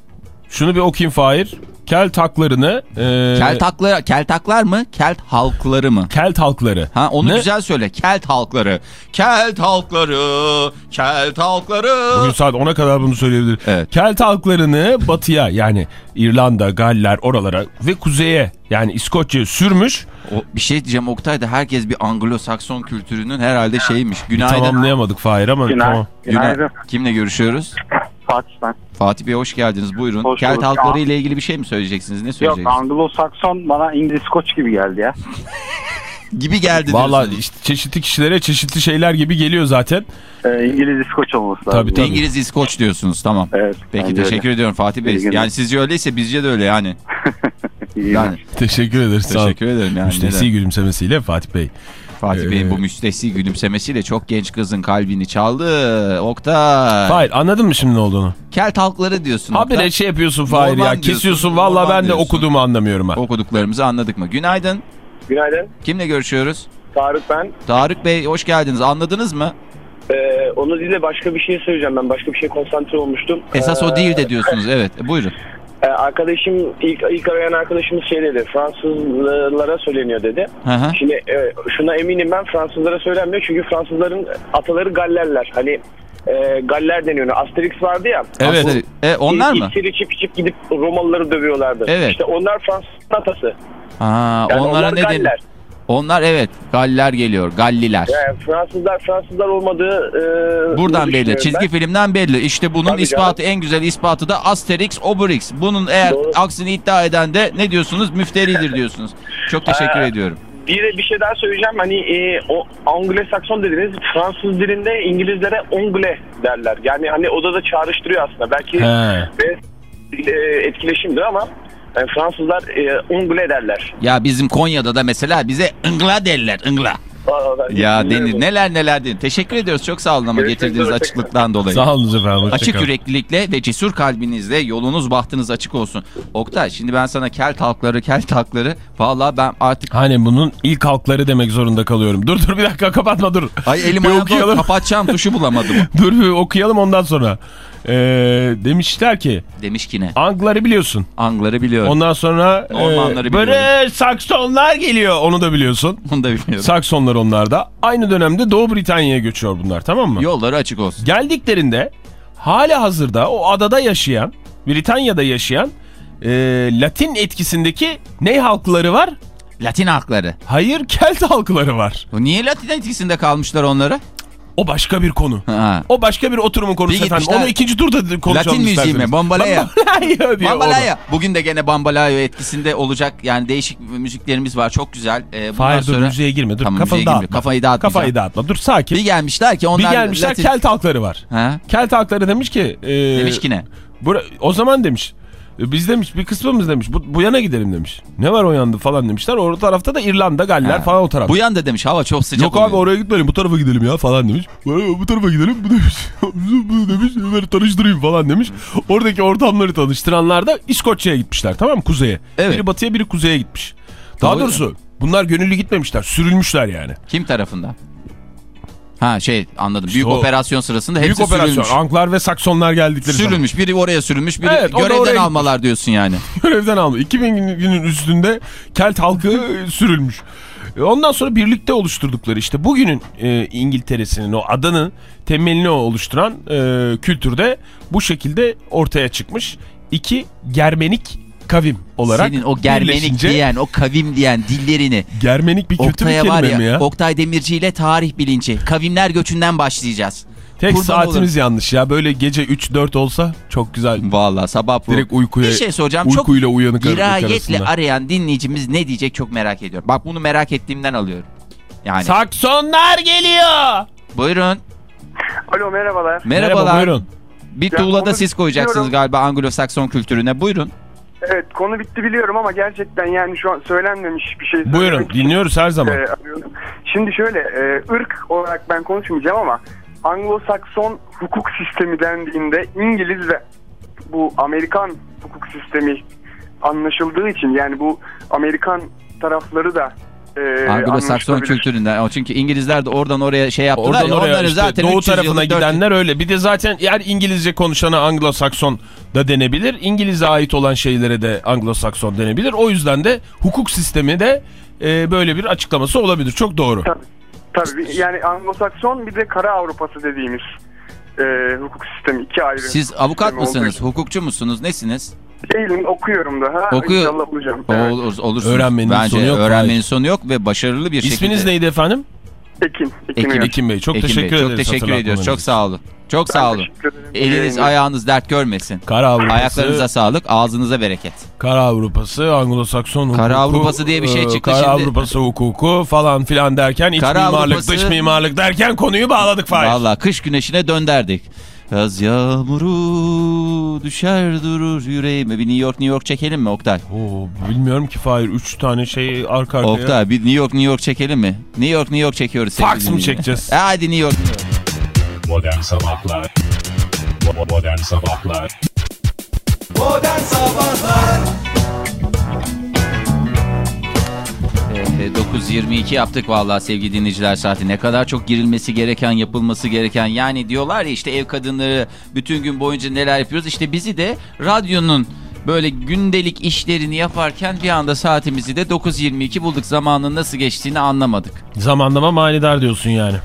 Şunu bir okuyayım Fahir. Kelt haklarını... E, Kelt hakları, kelt haklar mı? Kelt halkları mı? Kelt halkları. Ha onu Ne? güzel söyle. Kelt halkları. Kelt halkları. Kelt halkları. Bugün saat 10'a kadar bunu söyleyebilir. Evet. Kelt halklarını batıya yani İrlanda, Galler oralara ve kuzeye yani İskoçya'ya sürmüş. O, bir şey diyeceğim Oktay da herkes bir Anglo-Sakson kültürünün herhalde şeymiş. Günaydın. Tamamlayamadık Fahir ama Günaydın. tamam. Günaydın. Kimle görüşüyoruz? Fatih ben. Fatih Bey hoş geldiniz. Buyurun. Hoş Kelt halkları ile ilgili bir şey mi söyleyeceksiniz? Ne Yok söyleyeceksiniz? Anglo-Sakson bana İngiliz koç gibi geldi ya. gibi geldi Valla işte çeşitli kişilere çeşitli şeyler gibi geliyor zaten. Ee, İngiliz İskoç olması lazım. Tabii, tabii. İngiliz İskoç diyorsunuz tamam. Evet. Peki teşekkür öyle. ediyorum Fatih Bey. Yani sizce öyleyse bizce de öyle yani. Yani Teşekkür ederiz. teşekkür ederim yani. Neden? gülümsemesiyle Fatih Bey. Fatih Bey'in Ee, bu müstesni gülümsemesiyle çok genç kızın kalbini çaldı. Oktay. Fahir anladın mı şimdi ne olduğunu? Kelt halkları diyorsun. Habire şey yapıyorsun Fahir ya. Kesiyorsun. Valla ben de diyorsun. okuduğumu anlamıyorum ha. Okuduklarımızı anladık mı? Günaydın. Günaydın. Kimle görüşüyoruz? Tarık ben. Tarık Bey hoş geldiniz. Anladınız mı? Ee, onu değil de başka bir şey söyleyeceğim. Ben başka bir şey konsantre olmuştum. Esas o Ee, değil de diyorsunuz. Evet. Buyurun. E, arkadaşım ilk, ilk arayan arkadaşımız şey dedi. Fransızlara söyleniyor dedi. Hı hı. Şimdi e, şuna eminim ben Fransızlara söylenmiyor. Çünkü Fransızların ataları Gallerler. Hani e, Galler deniyor. Asterix vardı ya. Evet. Aslında- E, onlar mı? İlk içip içip gidip Romalıları dövüyorlardı. Evet. İşte onlar Fransız atası. Aa, Yani onlara onlar ne denir? Onlar evet. Galler geliyor. Galliler. Yani Fransızlar Fransızlar olmadığı e, Buradan belli. düşünüyorum Çizgi ben. filmden belli. İşte bunun Tabii ispatı en güzel ispatı da Asterix Obelix. Bunun eğer Doğru. aksini iddia eden de ne diyorsunuz? Müfteridir diyorsunuz. Çok teşekkür Ee, ediyorum. Bir de bir şey daha söyleyeceğim. Hani e, o Anglo-Sakson dediniz. Fransız dilinde İngilizlere ongle derler. Yani hani o da da çağrıştırıyor aslında. Belki e, etkileşimdir ama yani Fransızlar e, ongle derler. Ya bizim Konya'da da mesela bize ıngla derler. ıngla. Ya denir. Neler neler denir. Teşekkür ediyoruz. Çok sağ olun ama Görüşmek getirdiğiniz üzere. açıklıktan dolayı. Sağ olun efendim. Açık yüreklilikle ve cesur kalbinizle yolunuz bahtınız açık olsun. Oktay şimdi ben sana kelt halkları kelt halkları valla ben artık Hani bunun ilk halkları demek zorunda kalıyorum. Dur dur bir dakika kapatma dur. ay elim ayağım kapatacağım tuşu bulamadım. Dur bir okuyalım ondan sonra. Ee, demişler ki Demiş ki ne? Angları biliyorsun. Angları biliyorum. Ondan sonra Normanları e, böyle Saksonlar geliyor. Onu da biliyorsun. Onu da biliyorum. Saksonlar onlar da. Aynı dönemde Doğu Britanya'ya göçüyor bunlar tamam mı? Yolları açık olsun. Geldiklerinde hala hazırda o adada yaşayan, Britanya'da yaşayan e, Latin etkisindeki ne halkları var? Latin halkları. Hayır Kelt halkları var. Niye Latin etkisinde kalmışlar onları? O başka bir konu. Ha. O başka bir oturumun konusu Bir efendim. Onu ikinci turda konuşalım Latin müziği isterseniz. mi? Bambalaya. Bambalaya diyor Bambalaya. Bugün de gene Bambalayo etkisinde olacak. Yani değişik müziklerimiz var. Çok güzel. Ee, bundan Fahir dur sonra... müziğe girme. Dur Tamam, kafanı dağıtma. Kafayı dağıtmayacağım. Kafayı dağıtma. Dur sakin. Bir gelmişler ki onlar... Bir gelmişler Latin- Kelt halkları var. Ha? Kelt halkları demiş ki... e, Demiş ki ne? bura- o zaman demiş. E, Biz demiş bir kısmımız demiş bu, bu yana gidelim demiş. Ne var o yanda falan demişler. O tarafta da İrlanda, Galler Ha. falan o taraf. Bu yanda demiş hava çok sıcak Yok abi oluyor. oraya gitmeyelim bu tarafa gidelim ya falan demiş. "Böyle Bu tarafa gidelim bu demiş. bu demiş böyle tanıştırayım falan demiş. Oradaki ortamları tanıştıranlar da İskoçya'ya gitmişler tamam mı kuzeye. Evet. Biri batıya biri kuzeye gitmiş. Daha Doğru. doğrusu bunlar gönüllü gitmemişler sürülmüşler yani. Kim tarafından? Ha şey anladım. Büyük o- operasyon sırasında Büyük hepsi operasyon. sürülmüş. Anklar ve Saksonlar geldikleri zaman. Sürülmüş. Biri oraya sürülmüş. Biri Evet, görevden almalar diyorsun yani. Görevden alma. 2000 günün üstünde Kelt halkı sürülmüş. Ondan sonra birlikte oluşturdukları işte bugünün e, İngiltere'sinin o adanın temelini oluşturan e, kültürde bu şekilde ortaya çıkmış. İki Germenik kavim olarak Senin o Germenik birleşince- diyen, o kavim diyen dillerini Germenik bir kötü bir Oktay'a var kelime ya, mi ya? Oktay Demirci ile tarih bilinci. Kavimler göçünden başlayacağız. Tek Kurban saatimiz yanlış ya. Böyle gece 3-4 olsa çok güzel. Vallahi sabah bu. Direkt uykuya, Bir şey soracağım. Çok uykuyla uyanık dirayetle arasında. arayan dinleyicimiz ne diyecek çok merak ediyorum. Bak bunu merak ettiğimden alıyorum. Yani. Saksonlar geliyor. Buyurun. Alo merhabalar. Merhabalar. Merhaba buyurun. Bir Ya tuğlada siz koyacaksınız biliyorum. galiba Anglo-Sakson kültürüne. Buyurun. Evet konu bitti biliyorum ama gerçekten yani şu an söylenmemiş bir şey. Buyurun dinliyoruz her zaman. e, arıyorum. Şimdi şöyle e, ırk olarak ben konuşmayacağım ama Anglo-Sakson hukuk sistemi dendiğinde İngiliz ve bu Amerikan hukuk sistemi anlaşıldığı için yani bu Amerikan tarafları da e, Anglo-Sakson kültüründen. O Çünkü İngilizler de oradan oraya şey yaptılar. Oradan ya, oraya işte zaten doğu 300 tarafına yıllık, 400 gidenler öyle. Bir de zaten eğer İngilizce konuşana Anglo-Sakson da denebilir. İngiliz'e ait olan şeylere de Anglo-Sakson denebilir. O yüzden de hukuk sistemi de e, böyle bir açıklaması olabilir. Çok doğru. Tabii, tabii yani Anglo-Sakson bir de Kara Avrupası dediğimiz e, hukuk sistemi iki ayrı. Siz avukat mısınız? Hukukçu musunuz? Nesiniz? Değilim okuyorum daha. Okuyor- İnşallah olacağım. Evet. Olur, olursunuz. Öğrenmenin Bence sonu yok, öğrenmenin hayır. sonu yok ve başarılı bir şekilde. İsminiz neydi efendim? Ekin. Ekin, Ekin. Bey. Çok Ekim teşekkür Bey, ederiz. Çok teşekkür ediyoruz. Çok sağ olun. Çok Ben sağ olun. Eliniz ayağınız dert görmesin. Kara Avrupası, Ayaklarınıza sağlık, ağzınıza bereket. Kara Avrupası, Anglo-Sakson hukuku. Kara Avrupası diye bir şey e, çıktı Kara şimdi. Avrupası hukuku falan filan derken iç Kara mimarlık, Avrupası- dış mimarlık derken konuyu bağladık Fahir. Valla kış güneşine dönderdik. Yaz yağmuru düşer durur yüreğime. Bir New York New York çekelim mi Oktay? Oo, bilmiyorum ki Fahir. Üç tane şey arka arkaya. Oktay bir New York New York çekelim mi? New York New York çekiyoruz. Fax mı çekeceğiz? E, Hadi New York New York. Modern Sabahlar Modern Sabahlar Modern Sabahlar Ee, 9.22 yaptık vallahi sevgili dinleyiciler saati. Ne kadar çok girilmesi gereken, yapılması gereken. Yani diyorlar ya işte ev kadınları bütün gün boyunca neler yapıyoruz. İşte bizi de radyonun böyle gündelik işlerini yaparken bir anda saatimizi de 9.22 bulduk. Zamanın nasıl geçtiğini anlamadık. Zamanlama manidar diyorsun yani.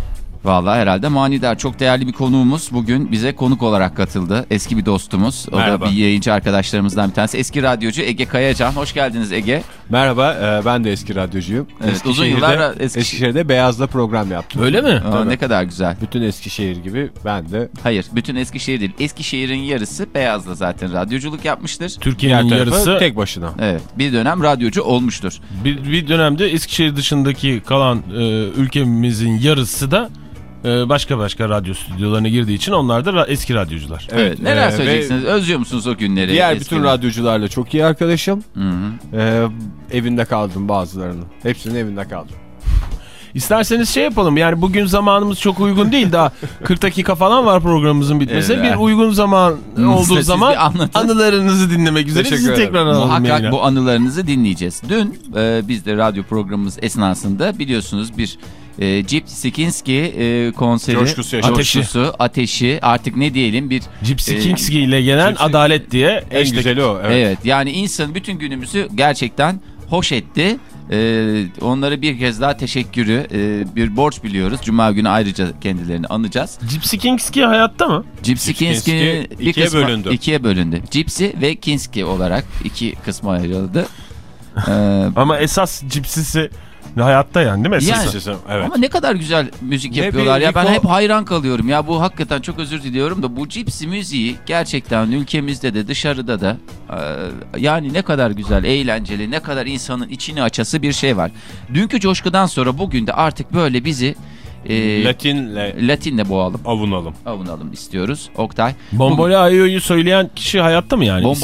Vallahi herhalde manidar. Çok değerli bir konuğumuz bugün bize konuk olarak katıldı. Eski bir dostumuz. O Merhaba. da bir yayıncı arkadaşlarımızdan bir tanesi. Eski radyocu Ege Kayacan. Hoş geldiniz Ege. Merhaba, e, ben de eski radyocuyum. Evet, uzun Eskişehir'de- yıllar Eskişehir- Eskişehir'de Beyaz'da program yaptım. Öyle mi? Aa, ne kadar güzel. Bütün Eskişehir gibi ben de Hayır, bütün Eskişehir değil. Eskişehir'in yarısı Beyaz'da zaten radyoculuk yapmıştır. Türkiye'nin yarısı tek başına. Evet, bir dönem radyocu olmuştur. bir, bir dönemde Eskişehir dışındaki kalan e, ülkemizin yarısı da başka başka radyo stüdyolarına girdiği için onlar da ra- eski radyocular. Evet, neler e, söyleyeceksiniz? Özlüyor musunuz o günleri? Diğer Eski- bütün radyocularla çok iyi arkadaşım. Hı hı. E, evinde kaldım bazılarının. Hepsinin evinde kaldım. İsterseniz şey yapalım yani bugün zamanımız çok uygun değil daha 40 dakika falan var programımızın bitmesine. Evet. Bir uygun zaman olduğu zaman anılarınızı dinlemek üzere Teşekkür sizi tekrar alalım Muhakkak yayına. bu anılarınızı dinleyeceğiz. Dün e, biz de radyo programımız esnasında biliyorsunuz bir e, Jeep Sikinski e, konseri. Coşkusu yaşadık. Coşkusu, ateşi artık ne diyelim bir... Gypsy e, ile gelen Gypsy- adalet diye En hashtag- güzeli o. Evet. Evet. yani insan bütün günümüzü gerçekten hoş etti. Ee, onlara bir kez daha teşekkürü e, bir borç biliyoruz. Cuma günü ayrıca kendilerini anacağız. Gypsy Kingsley hayatta mı? Gypsy Gypsy Kinski Kinski bir ikiye kısma, bölündü. ikiye bölündü. Gypsy ve Kinski olarak iki kısma ayrıldı. Ee, Ama esas Gypsy'si hayatta yani değil mi? Yani- Sesi- Evet. Ama ne kadar güzel müzik Ne yapıyorlar ya ben Rico- hep hayran kalıyorum ya bu hakikaten çok özür diliyorum da bu Gypsy müziği gerçekten ülkemizde de dışarıda da e, yani ne kadar güzel eğlenceli ne kadar insanın içini açası bir şey var. Dünkü coşkudan sonra bugün de artık böyle bizi e, Latinle Latinle boğalım avunalım. avunalım istiyoruz Oktay. Bombolaio'yu söyleyen kişi hayatta mı yani? Ama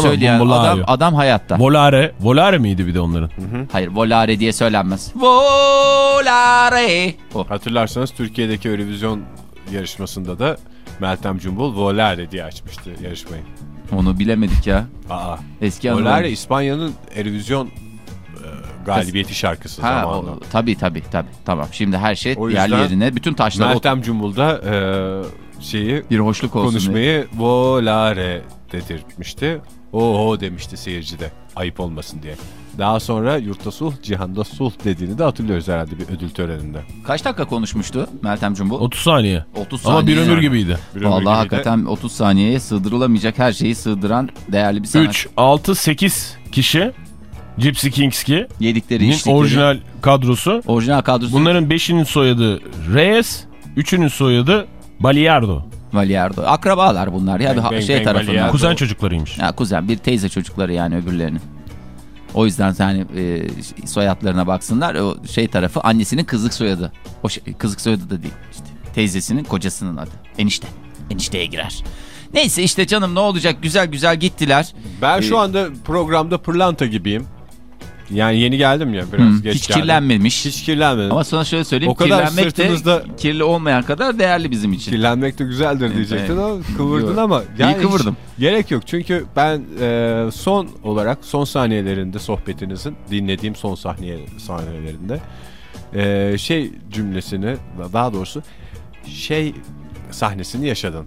söyleyen adam, Bombolaio. adam hayatta. Volare. Volare miydi bir de onların? Hayır volare diye söylenmez. Volare. O. Hatırlarsanız Türkiye'deki Eurovision yarışmasında da Meltem Cumbul Volare diye açmıştı yarışmayı. Onu bilemedik ya. Aa. Eski anılar. Volare İspanya'nın Eurovision galibiyeti şarkısı Ha, zamanında. o, tabii tabii tabii. Tamam. Şimdi her şey O yerli yerine. Bütün taşlar Meltem Cumbul da e, şeyi bir hoşluk olsun. diye. konuşmayı Volare dedirtmişti. Oho demişti seyirci de ayıp olmasın diye. Daha sonra yurtta sulh, cihanda sulh dediğini de hatırlıyoruz herhalde bir ödül töreninde. Kaç dakika konuşmuştu Meltem Cumbul? 30 saniye. 30 saniye. Ama bir ömür gibiydi. Bir ömür Vallahi gibi de- hakikaten 30 saniyeye sığdırılamayacak her şeyi sığdıran değerli bir sanat. 3, 6, 8 kişi Gypsy Kingsley'nin Yedikleri içtikleri. orijinal kadrosu. Orijinal kadrosu. Bunların 5'inin soyadı Reyes, 3'ünün soyadı Baliardo. Valiardo. Akrabalar bunlar ya. Bang, bir bang, şey bang, tarafından. Kuzen çocuklarıymış. Ya kuzen bir teyze çocukları yani öbürlerinin. O yüzden yani e, soyadlarına baksınlar. O şey tarafı annesinin kızlık soyadı. O şey, kızlık soyadı da değil. İşte teyzesinin kocasının adı. Enişte. Enişteye girer. Neyse işte canım ne olacak güzel güzel gittiler. Ben Ee, şu anda programda pırlanta gibiyim. Yani yeni geldim ya biraz Hı, geç hiç geldim. kirlenmemiş. Hiç kirlenmedim. Ama sana şöyle söyleyeyim O kadar kirlenmek de sırtınızda- kirli olmayan kadar değerli bizim için. Kirlenmek de güzeldir diyecektin Evet. ama kıvırdın Yok. ama. İyi hiç kıvırdım. Gerek yok çünkü ben e, son olarak son saniyelerinde sohbetinizin dinlediğim son saniye sahnelerinde e, şey cümlesini daha doğrusu şey sahnesini yaşadın.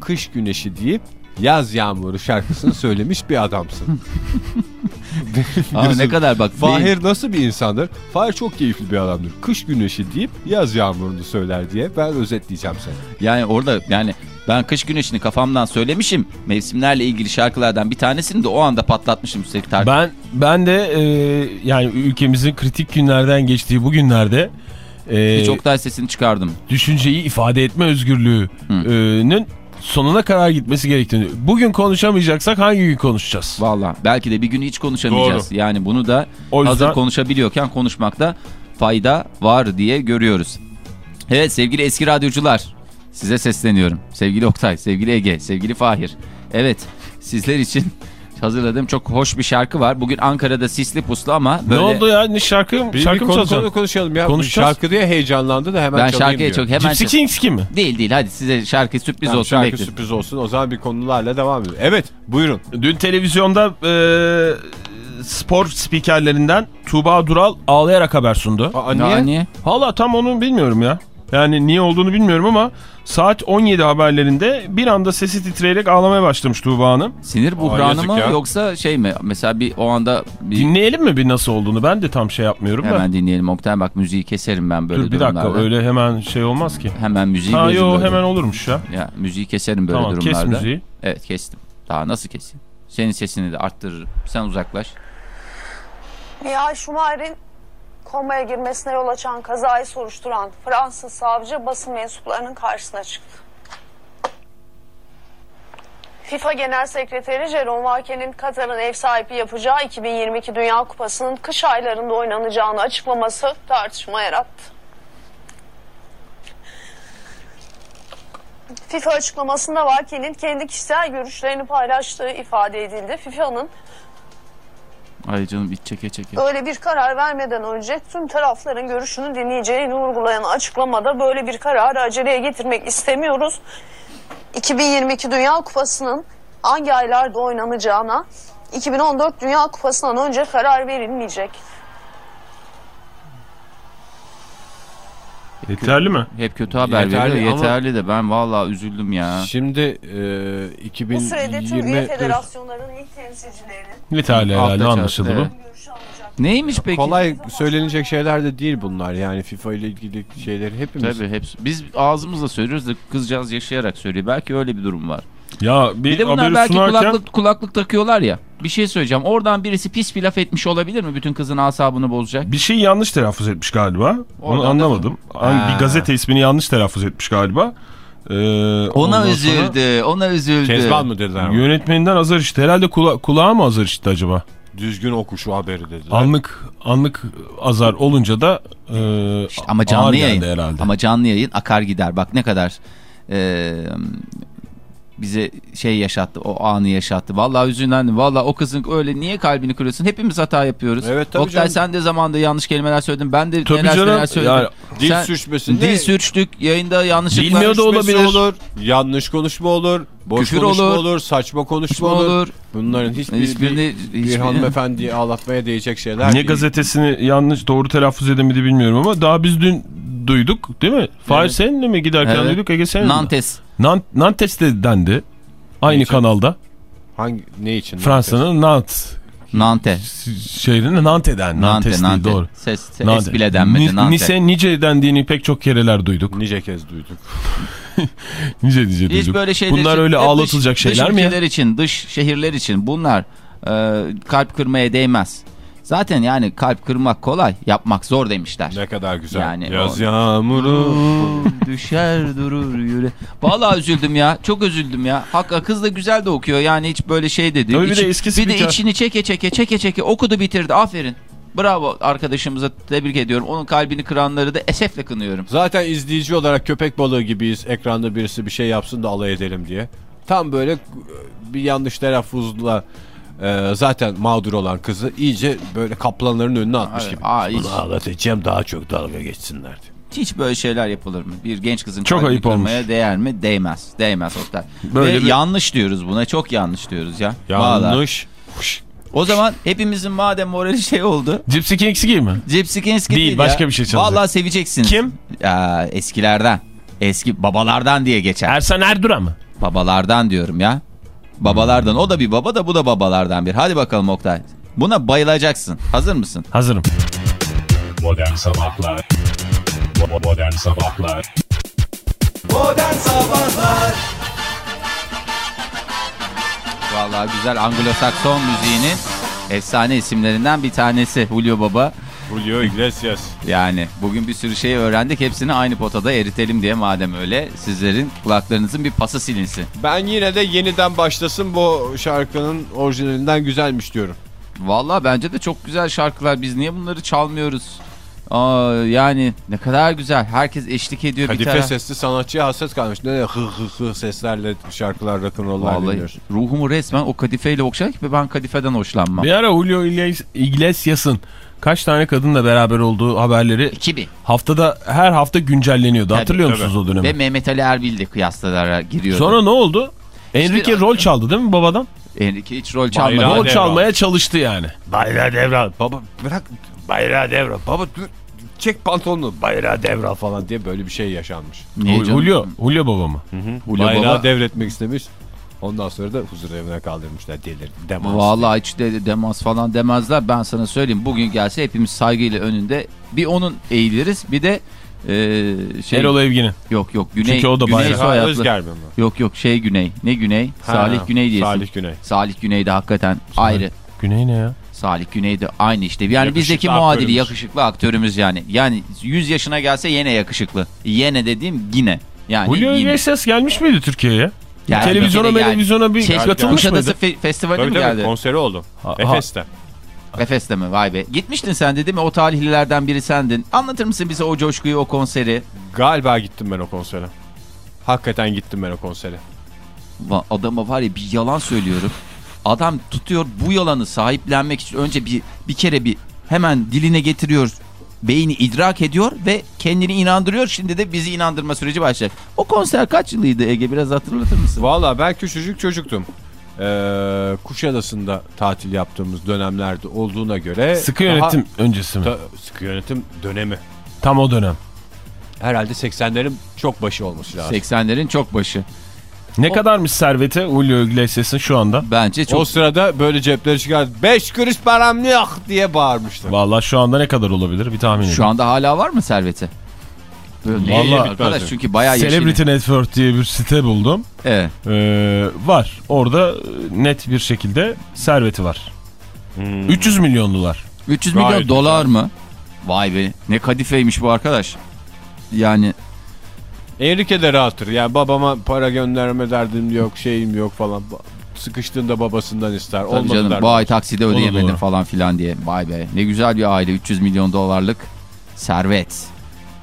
Kış güneşi deyip yaz yağmuru şarkısını söylemiş bir adamsın. Aa, ne kadar bak. beyin- Fahir nasıl bir insandır? Fahir çok keyifli bir adamdır. Kış güneşi deyip yaz yağmurunu söyler diye ben özetleyeceğim seni. Yani orada yani ben kış güneşini kafamdan söylemişim. Mevsimlerle ilgili şarkılardan bir tanesini de o anda patlatmışım üstelik. Ben ben de e, yani ülkemizin kritik günlerden geçtiği bu günlerde e, Hiç Oktay sesini çıkardım. düşünceyi ifade etme özgürlüğünün sonuna kadar gitmesi gerektiğini. Bugün konuşamayacaksak hangi gün konuşacağız? Valla belki de bir gün hiç konuşamayacağız. Yani bunu da O yüzden- hazır konuşabiliyorken konuşmakta fayda var diye görüyoruz. Evet sevgili eski radyocular size sesleniyorum. Sevgili Oktay, sevgili Ege, sevgili Fahir. Evet sizler için hazırladığım çok hoş bir şarkı var. Bugün Ankara'da sisli puslu ama böyle... Ne oldu ya? Ne şarkı, Bir, şarkı bir mı konu, çalacaksın? konu konuşalım ya. Konuşacağız. Şarkı diye heyecanlandı da hemen Ben çalayım diyor. çok hemen... Gypsy Kings mi? Değil değil hadi size şarkı sürpriz Tamam, olsun şarkı bekleyin. sürpriz olsun. O zaman bir konularla devam edelim. Evet buyurun. Dün televizyonda e, spor spikerlerinden Tuğba Dural ağlayarak haber sundu. Aa, niye? niye? Valla tam onu bilmiyorum ya. Yani niye olduğunu bilmiyorum ama saat 17 haberlerinde bir anda sesi titreyerek ağlamaya başlamış Tuğba Hanım. Sinir buhranı mı ya. yoksa şey mi? Mesela bir o anda bir Dinleyelim mi bir nasıl olduğunu? Ben de tam şey yapmıyorum da. hemen dinleyelim Oktay bak müziği keserim ben böyle Dur bir dakika durumlarda. öyle hemen şey olmaz ki. Hemen müziği Ha yo böyle. hemen olurmuş ya. Ya müziği keserim böyle Tamam kes durumlarda. müziği. Evet kestim. Daha nasıl keseyim? Senin sesini de arttırırım. Sen uzaklaş. Nihal Schumacher'in komaya girmesine yol açan kazayı soruşturan Fransız savcı basın mensuplarının karşısına çıktı. FIFA Genel Sekreteri Jerome Valken'in Katar'ın ev sahibi yapacağı 2022 Dünya Kupası'nın kış aylarında oynanacağını açıklaması tartışma yarattı. FIFA açıklamasında Valken'in kendi kişisel görüşlerini paylaştığı ifade edildi. FIFA'nın Ay canım iç çeke çeke. Öyle bir karar vermeden önce tüm tarafların görüşünü dinleyeceğini vurgulayan açıklamada böyle bir kararı aceleye getirmek istemiyoruz. 2022 Dünya Kupası'nın hangi aylarda oynanacağına 2014 Dünya Kupası'ndan önce karar verilmeyecek. Yeterli mi? Hep kötü haber Yeterli veriyor. ama- Yeterli de ben vallahi üzüldüm ya. Şimdi e, Bu sürede tüm üye 2020 federasyonların ilk temsilcilerinin Yeterli herhalde anlaşıldı evet. bu. Neymiş peki? kolay söylenecek şeyler de değil bunlar. Yani FIFA ile ilgili şeyleri hepimiz Tabii hepsi. Biz ağzımızla söylüyoruz da kızcağız yaşayarak söylüyor. Belki öyle bir durum var. Ya bir, Bir de bunlar belki sunarken kulaklık, kulaklık takıyorlar ya. Bir şey söyleyeceğim. Oradan birisi pis bir laf etmiş olabilir mi? Bütün kızın asabını bozacak. bir şey yanlış telaffuz etmiş galiba. Onu Oradan da- anlamadım. Hangi- Ha. Bir gazete ismini yanlış telaffuz etmiş galiba. Ee, Ona üzüldü. Ona üzüldü. Kezban mı dediler? Yönetmeninden azar işitti. Herhalde kula kulağı mı azar işitti acaba? Düzgün oku şu haberi dediler. Anlık anlık azar olunca da e, İşte ama canlı yayın. herhalde. Ama canlı yayın akar gider. Bak ne kadar e, bize şey yaşattı. O anı yaşattı. Vallahi üzüldüm. Vallahi o kızın öyle niye kalbini kırıyorsun? Hepimiz hata yapıyoruz. Evet, tabii Oktay canım. sen de zamanda yanlış kelimeler söyledin. Ben de Tabii neler canım. neler söyledim. Yani dil Sen- sürçmesinde Dil sürçtük. Yayında yanlışlıklar. Bilmiyor da olabilir. olur, yanlış konuşma olur, boş Küfür konuşma olur, olur, saçma konuşma olur. olur. Bunların hiçbir, Hiçbirini- bir, bir hiçbirini- hanımefendiyi ağlatmaya değecek şeyler Ne değil. gazetesini yanlış doğru telaffuz edemedi bilmiyorum ama daha biz dün duyduk değil mi? Fahir Evet. seninle mi giderken Evet. duyduk Ege seninle mi? Nantes. Nant Nantes'te dendi. Aynı için? kanalda. Hangi, ne için? Fransa'nın Nantes Nantes. şehrinin Nante'den. Nantes. Nantes değil Nantes. doğru. Ses, ses Nantes. bile denmedi. Ni- Nantes. Nice, nice dendiğini pek çok kereler duyduk. Nice kez duyduk. Nice nice Hiç duyduk. böyle şeyler Bunlar için, öyle dış- ağlatılacak şeyler dış mi ya? ülkeler için, dış şehirler için bunlar e, kalp kırmaya değmez. Zaten yani kalp kırmak kolay, yapmak zor demişler. Ne kadar güzel. Yani Yaz o- yağmuru. Düşer durur yüre. Vallahi üzüldüm ya. Çok üzüldüm ya. Hakka kız da güzel de okuyor. Yani hiç böyle şey dedi. Tabii bir İçi- de eski bir de içini çeke çeke çeke çeke okudu bitirdi. Aferin. Bravo arkadaşımıza tebrik ediyorum. Onun kalbini kıranları da esefle kınıyorum. Zaten izleyici olarak köpek balığı gibiyiz. Ekranda birisi bir şey yapsın da alay edelim diye. Tam böyle bir yanlış telaffuzla e, zaten mağdur olan kızı iyice böyle kaplanların önüne atmış Ay, gibi. aa, hiç, Bunu ağlatacağım daha çok dalga geçsinler hiç böyle şeyler yapılır mı? Bir genç kızın Çok ayıp olmuş. kırmaya değer mi? Değmez. Değmez Oktay. Böyle Ve bir- yanlış diyoruz buna. Çok yanlış diyoruz ya. Yanlış. O zaman hepimizin madem morali şey oldu. Gypsy Kings gibi mi? Gypsy Kings Değil, ya. başka bir şey çalacak. Vallahi seveceksiniz. Kim? Ya, eskilerden. Eski babalardan diye geçer. Ersan Erdura mı? Babalardan diyorum ya. Babalardan. O da bir baba da bu da babalardan bir. Hadi bakalım Oktay. Buna bayılacaksın. Hazır mısın? Hazırım. Modern Sabahlar Modern Sabahlar Modern Sabahlar Vallahi güzel Anglo-Sakson müziğinin efsane isimlerinden bir tanesi Julio Baba. Julio Iglesias. Yani bugün bir sürü şey öğrendik. Hepsini aynı potada eritelim diye madem öyle sizlerin kulaklarınızın bir pası silinsin. Ben yine de yeniden başlasın bu şarkının orijinalinden güzelmiş diyorum. Vallahi bence de çok güzel şarkılar. Biz niye bunları çalmıyoruz? Aa, yani ne kadar güzel. Herkes eşlik ediyor bir Kadife taraf. sesli sanatçıya hasret kalmış. Ne de hı hı hı seslerle şarkılar rock'n'roll'lar Vallahi dinliyoruz. ruhumu resmen o kadifeyle okşar ki ben kadifeden hoşlanmam. Bir ara Julio Iglesias- Iglesias'ın kaç tane kadınla beraber olduğu haberleri 2000. haftada her hafta güncelleniyordu. Tabii, Hatırlıyor tabii. musunuz o dönemi? Ve Mehmet Ali Erbil de kıyaslalara giriyordu. Sonra ne oldu? Enrique rol çaldı değil mi babadan? Enrique hiç rol çalmadı. Bayrağı Rol devral. çalmaya çalıştı yani. Bayrağı devral. Baba bırak Bayrağı devral. baba dur, çek pantolonunu bayrağı devral falan diye böyle bir şey yaşanmış. Niye? Julio, Julio baba mı? Julio bayrağı Baba. devretmek istemiş. Ondan sonra da huzur evine kaldırmışlar delir. Demans. Vallahi hiç de demaz falan demezler. Ben sana söyleyeyim bugün gelse hepimiz saygıyla önünde bir onun eğiliriz bir de e, şey Erol Evgin'in. yok yok Güney Çünkü o da Güney soyadlı. Özger mi? Yok yok şey Güney. Ne Güney? Ha, Salih Güney diyesin. Salih Güney. Salih Güney de hakikaten ayrı. Güney ne ya? Salih Güney de aynı işte. Yani Yakışıklı bizdeki muadili aktörümüz. yakışıklı aktörümüz yani. Yani 100 yaşına gelse yine yakışıklı. Yine dediğim yine. Yani Julio. Iglesias gelmiş miydi Türkiye'ye? Yani televizyona televizyona bir Çeşme katılmış Kuşadası mıydı? fe- Festivali Tabii mi geldi? konseri oldu. Ha- Efes'te. Efes'te mi? Vay be. Gitmiştin sen de değil mi? O talihlilerden biri sendin. Anlatır mısın bize o coşkuyu, o konseri? Galiba gittim ben o konsere. Hakikaten gittim ben o konsere. Adama var ya bir yalan söylüyorum. Adam tutuyor bu yalanı sahiplenmek için önce bir bir kere bir hemen diline getiriyor. Beyni idrak ediyor ve kendini inandırıyor. Şimdi de bizi inandırma süreci başlayacak. O konser kaç yılıydı Ege? Biraz hatırlatır mısın? Valla ben küçücük çocuktum. Ee, Kuşadası'nda tatil yaptığımız dönemlerde olduğuna göre... Sıkı daha- yönetim öncesi mi? Ta- sıkı yönetim dönemi. Tam o dönem. Herhalde 80'lerin çok başı olması lazım. 80'lerin çok başı. Ne O- kadarmış serveti Julio Iglesias'ın şu anda? Bence çok O sırada böyle cepleri çıkardı. 5 kuruş param yok diye bağırmıştı. Vallahi şu anda ne kadar olabilir bir tahmin edin. Şu anda hala var mı serveti? Böyle Vallahi- Vallahi arkadaş çünkü bayağı yeşil. Celebrity Network diye bir site buldum. Evet. Ee, var. Orada e, net bir şekilde serveti var. Hmm. 300 milyon dolar. 300 Gayet milyon dolar mı? Vay be ne kadifeymiş bu arkadaş. Yani Enrique de rahattır. Yani babama para gönderme derdim yok, şeyim yok falan. Sıkıştığında babasından ister. tabii Olmadı canım der. bu ay takside ödeyemedim falan filan diye. Vay be ne güzel bir aile 300 milyon dolarlık servet.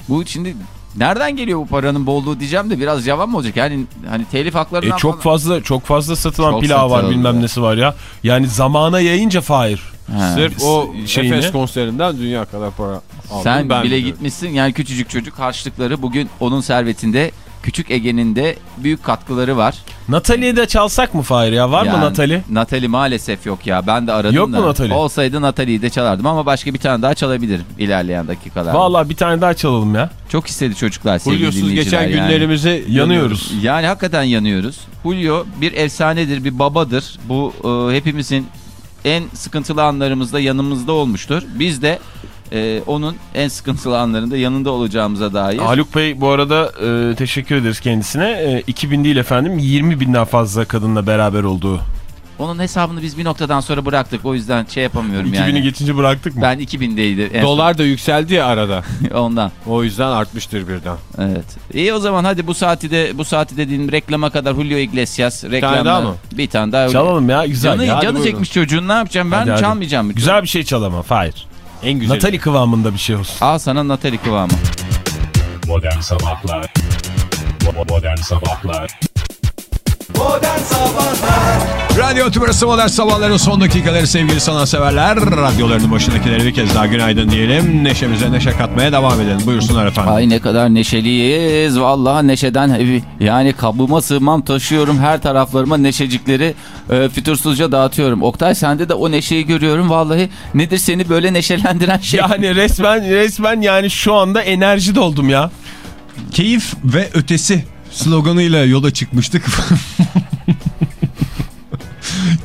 Bu şimdi nereden geliyor bu paranın bolluğu diyeceğim de biraz yavan mı olacak? Yani hani telif E, haklarından çok falan- fazla çok fazla satılan Çok pilav var bilmem nesi var ya. Yani zamana yayınca Fahir. He. Sırf o Şeyini- Efes konserinden dünya kadar para aldım. Sen ben bile biliyorum. gitmişsin yani küçücük çocuk harçlıkları bugün onun servetinde Küçük Ege'nin de büyük katkıları var. Natalie'yi de çalsak mı Fahir ya? Var mı Yani Natalie? Natalie maalesef yok ya. Ben de aradım Yok da. mu Natalie? Olsaydı Natalie'yi de çalardım ama başka bir tane daha çalabilirim ilerleyen dakikalarda. Vallahi bir tane daha çalalım ya. Çok istedi çocuklar sevgili Hulyosuz dinleyiciler. geçen yani. günlerimizi Yanıyoruz. Yani hakikaten yanıyoruz. Julio bir efsanedir, bir babadır. Bu e, hepimizin en sıkıntılı anlarımızda yanımızda olmuştur. Biz de e, onun en sıkıntılı anlarında yanında olacağımıza dair. Haluk Bey bu arada e, teşekkür ederiz kendisine. E, 2000 değil efendim 20 binden fazla kadınla beraber olduğu. Onun hesabını biz bir noktadan sonra bıraktık. O yüzden şey yapamıyorum 2000'i yani. geçince bıraktık mı? Ben 2000'deydi. en dolar da yükseldi ya arada. son. ondan. O yüzden artmıştır birden. Evet. İyi o zaman hadi bu saati de bu saati dediğin reklama kadar Julio Iglesias reklamda. daha mı? Bir tane daha. Çalalım ya güzel. Canı, ya. Canı çekmiş çocuğun ne yapacağım ben Hadi, hadi. çalmayacağım. Güzel bir şey çal ama Fahir. En güzel. Natalie kıvamında bir şey olsun. Al sana Natalie kıvamı. Modern Sabahlar Modern Sabahlar Modern Sabahlar Radyo Tümrüt'ü Modern Sabahların son dakikaları sevgili sanatseverler. Radyolarının başındakilere bir kez daha günaydın diyelim. Neşemize neşe katmaya devam edelim. Buyursunlar efendim. Ay ne kadar neşeliyiz. Vallahi neşeden yani kabıma sığmam taşıyorum. Her taraflarıma neşecikleri e, fütursuzca dağıtıyorum. Oktay sende de o neşeyi görüyorum. Vallahi nedir seni böyle neşelendiren şey? Yani resmen resmen yani şu anda enerji doldum ya. Keyif ve ötesi sloganıyla yola çıkmıştık.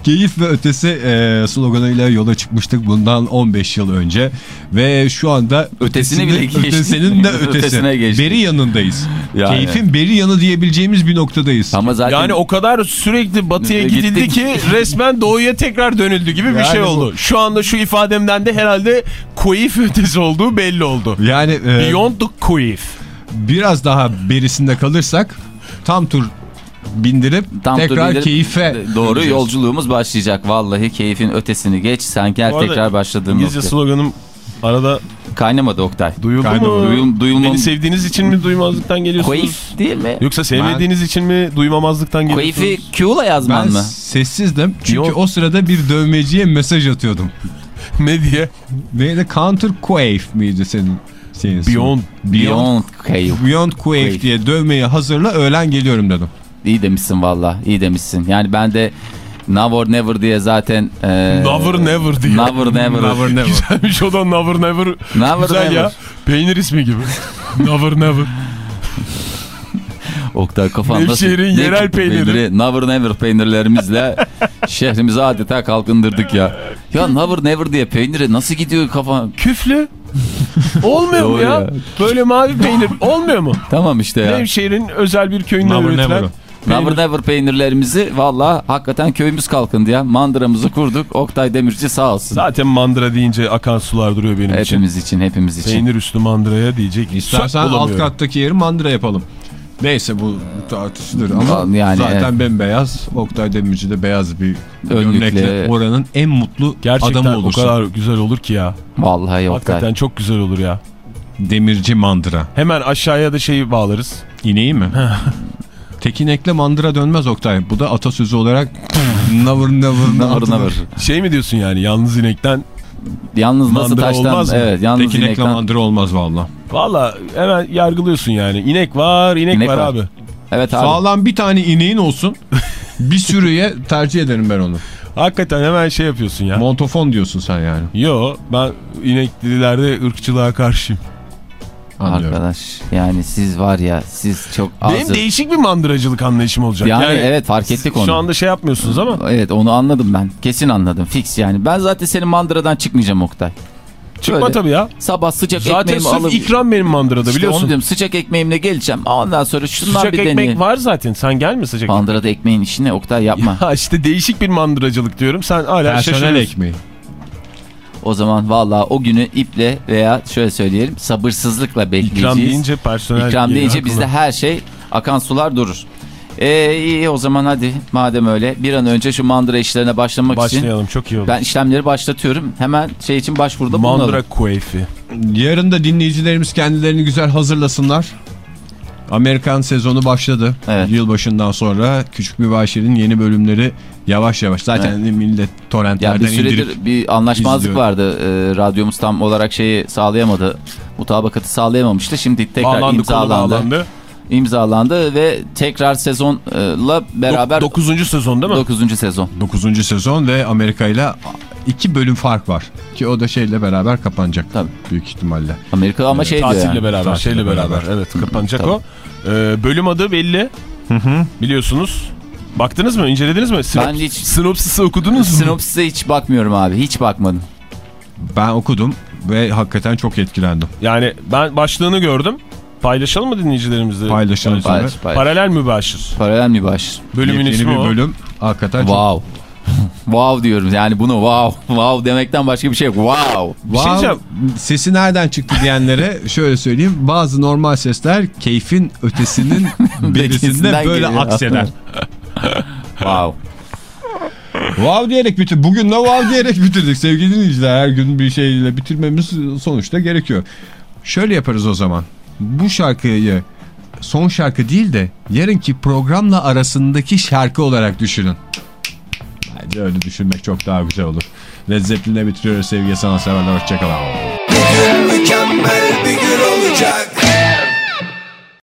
Keyif ve ötesi e, sloganıyla yola çıkmıştık bundan 15 yıl önce ve şu anda Ötesini bile geçtik. ötesinin de ötesi. Ötesine geçtik. Beri yanındayız. Yani. Keyfin beri yanı diyebileceğimiz bir noktadayız. Ama zaten Yani o kadar sürekli batıya Gittik. gidildi ki resmen doğuya tekrar dönüldü gibi bir Yani şey bu- oldu. Şu anda şu ifademden de herhalde koyif ötesi olduğu belli oldu. yani e, Beyond the koyif. Biraz daha berisinde kalırsak tam tur bindirip tam tekrar tur bildirip keyfe doğru döneceğiz. yolculuğumuz başlayacak. Vallahi keyfin ötesini geç. Sen gel tekrar başladığım İngilizce nokta. sloganım arada Kaynamadı Oktay. duyuldu Kaynamadı. mu? Duyul- duyulmam- Beni sevdiğiniz için mi duymazlıktan geliyorsunuz? Koyif değil mi? Yoksa sevmediğiniz için mi duymamazlıktan geliyorsunuz? Koyifi Q'la yazman Ben mı? sessizdim çünkü Yok. o sırada bir dövmeciye mesaj atıyordum. ne diye? Neydi? Counter Quave miydi senin şeyin? Beyond. Beyond Cave. Beyond Quave Quave. diye dövmeyi hazırla öğlen geliyorum dedim. İyi demişsin valla. iyi demişsin. Yani ben de Now or Never diye zaten e, Never never diye. Never Never. Never never. Güzelmiş o da never never. Never Güzel never. ya. Peynir ismi gibi. never never. Oktay kafan Nevşehir'in Ne yerel peyniri. Never Never peynirlerimizle şehrimizi adeta kalkındırdık ya. Ya Never Never diye peyniri nasıl gidiyor kafan? Küflü. Olmuyor mu ya? ya. Böyle mavi peynir olmuyor mu? Tamam işte ya. Nevşehir'in özel bir köyünden Never üretilen never. Never Never peynirlerimizi valla hakikaten köyümüz kalkındı ya. Mandıramızı kurduk. Oktay Demirci sağ olsun. Zaten mandıra deyince akan sular duruyor benim için. Hepimiz için hepimiz için. Peynir üstü mandıraya diyecek. İstersen alt kattaki yeri mandıra yapalım. Neyse bu tartışılır ama Yani zaten evet. bembeyaz. Oktay Demirci de beyaz bir Önlükle. gömlekle oranın en mutlu Gerçekten adamı o olursun. kadar güzel olur ki ya. Vallahi Oktay. Hakikaten çok güzel olur ya. Demirci mandıra. Hemen aşağıya da şeyi bağlarız. İneği mi? Tekinekle mandıra dönmez Oktay. Bu da atasözü olarak never never Never Never. Şey mi diyorsun yani yalnız inekten? Yalnız nasıl Mandıra taştan olmaz mı? evet yalnız Tekinekle inekten mandıra olmaz valla. Valla hemen yargılıyorsun yani. İnek var, inek, İnek var, var. abi. Evet abi. Sağlam bir tane ineğin olsun. bir sürüye tercih ederim ben onu. Hakikaten hemen şey yapıyorsun ya. Montofon diyorsun sen yani. Yo ben ineklilerde ırkçılığa karşıyım. Anlıyorum. Arkadaş yani siz var ya siz çok az. Benim değişik bir mandıracılık anlayışım olacak. Yani, evet fark ettik onu. Şu anda şey yapmıyorsunuz ama. Evet onu anladım ben. Kesin anladım. Fix yani. Ben zaten senin mandıradan çıkmayacağım Oktay. Çıkma Şöyle tabii ya. Sabah sıcak Zaten ekmeğimi alıp... ikram benim mandırada İşte biliyorsun. onu diyorum sıcak ekmeğimle geleceğim. Ondan sonra şundan Sıcak bir ekmek deneyeyim. var zaten. Sen gelme sıcak Mandırada ekmeğin işini Oktay yapma. Ha işte değişik bir mandıracılık diyorum. Sen hala Personel şaşırıyorsun. ekmeği. O zaman valla o günü iple veya şöyle söyleyelim sabırsızlıkla bekleyeceğiz. İkram deyince personel İkram deyince bizde her şey akan sular durur. Ee, iyi o zaman hadi madem öyle bir an önce şu mandıra işlerine başlamak için Başlayalım çok iyi olur. ben işlemleri başlatıyorum. Hemen şey için başvuruda bulunalım. Mandıra keyfi. Yarın da dinleyicilerimiz kendilerini güzel hazırlasınlar. Amerikan sezonu başladı. Evet. Yılbaşından sonra Küçük Mübaşir'in yeni bölümleri yavaş yavaş. Zaten millet Ya torrentlerden bir süredir indirip bir anlaşmazlık izliyor. vardı. Ee, radyomuz tam olarak şeyi sağlayamadı. Mutabakatı sağlayamamıştı. Şimdi tekrar Bağlandı imzalandı. bağlandı. İmzalandı ve tekrar sezonla beraber Dok- dokuzuncu sezon değil mi? 9. sezon. 9. sezon ve Amerika ile iki bölüm fark var. Ki o da şeyle beraber kapanacak. Tabii. Büyük ihtimalle. Amerika ama şey diyor Tatille yani. beraber, Tatille şeyle beraber. beraber. Evet kapanacak Tabii. o. Ee, bölüm adı belli. Biliyorsunuz. Baktınız mı? incelediniz mi? Sinop Ben hiç- Sinopsisi okudunuz mu? Sinopsis'e hiç bakmıyorum abi. Hiç bakmadım. Ben okudum ve hakikaten çok etkilendim. Yani ben başlığını gördüm. Paylaşalım mı dinleyicilerimizle? Paylaşalım. Paylaş, paylaş. Paralel mübaşir. Paralel mi baş? Bölümün Yepyeni ismi bir o. bölüm. Hakikaten çok Wow. diyorum yani bunu wow. Wow demekten başka bir şey yok. Wow. Şey Wow, diyeceğim. sesi nereden çıktı diyenlere şöyle söyleyeyim. Bazı normal sesler keyfin ötesinin Bekisinden böyle geliyor. akseder. Wow. wow diyerek bitir. Bugün de wow diyerek bitirdik sevgili dinleyiciler. Her gün bir şeyle bitirmemiz sonuçta gerekiyor. Şöyle yaparız o zaman. Bu şarkıyı son şarkı değil de yarınki programla arasındaki şarkı olarak düşünün. Bence öyle düşünmek çok daha güzel olur. Led Zeppelin'le bitiriyoruz sevgili sanatseverler. Hoşçakalın. Mükemmel bir gün olacak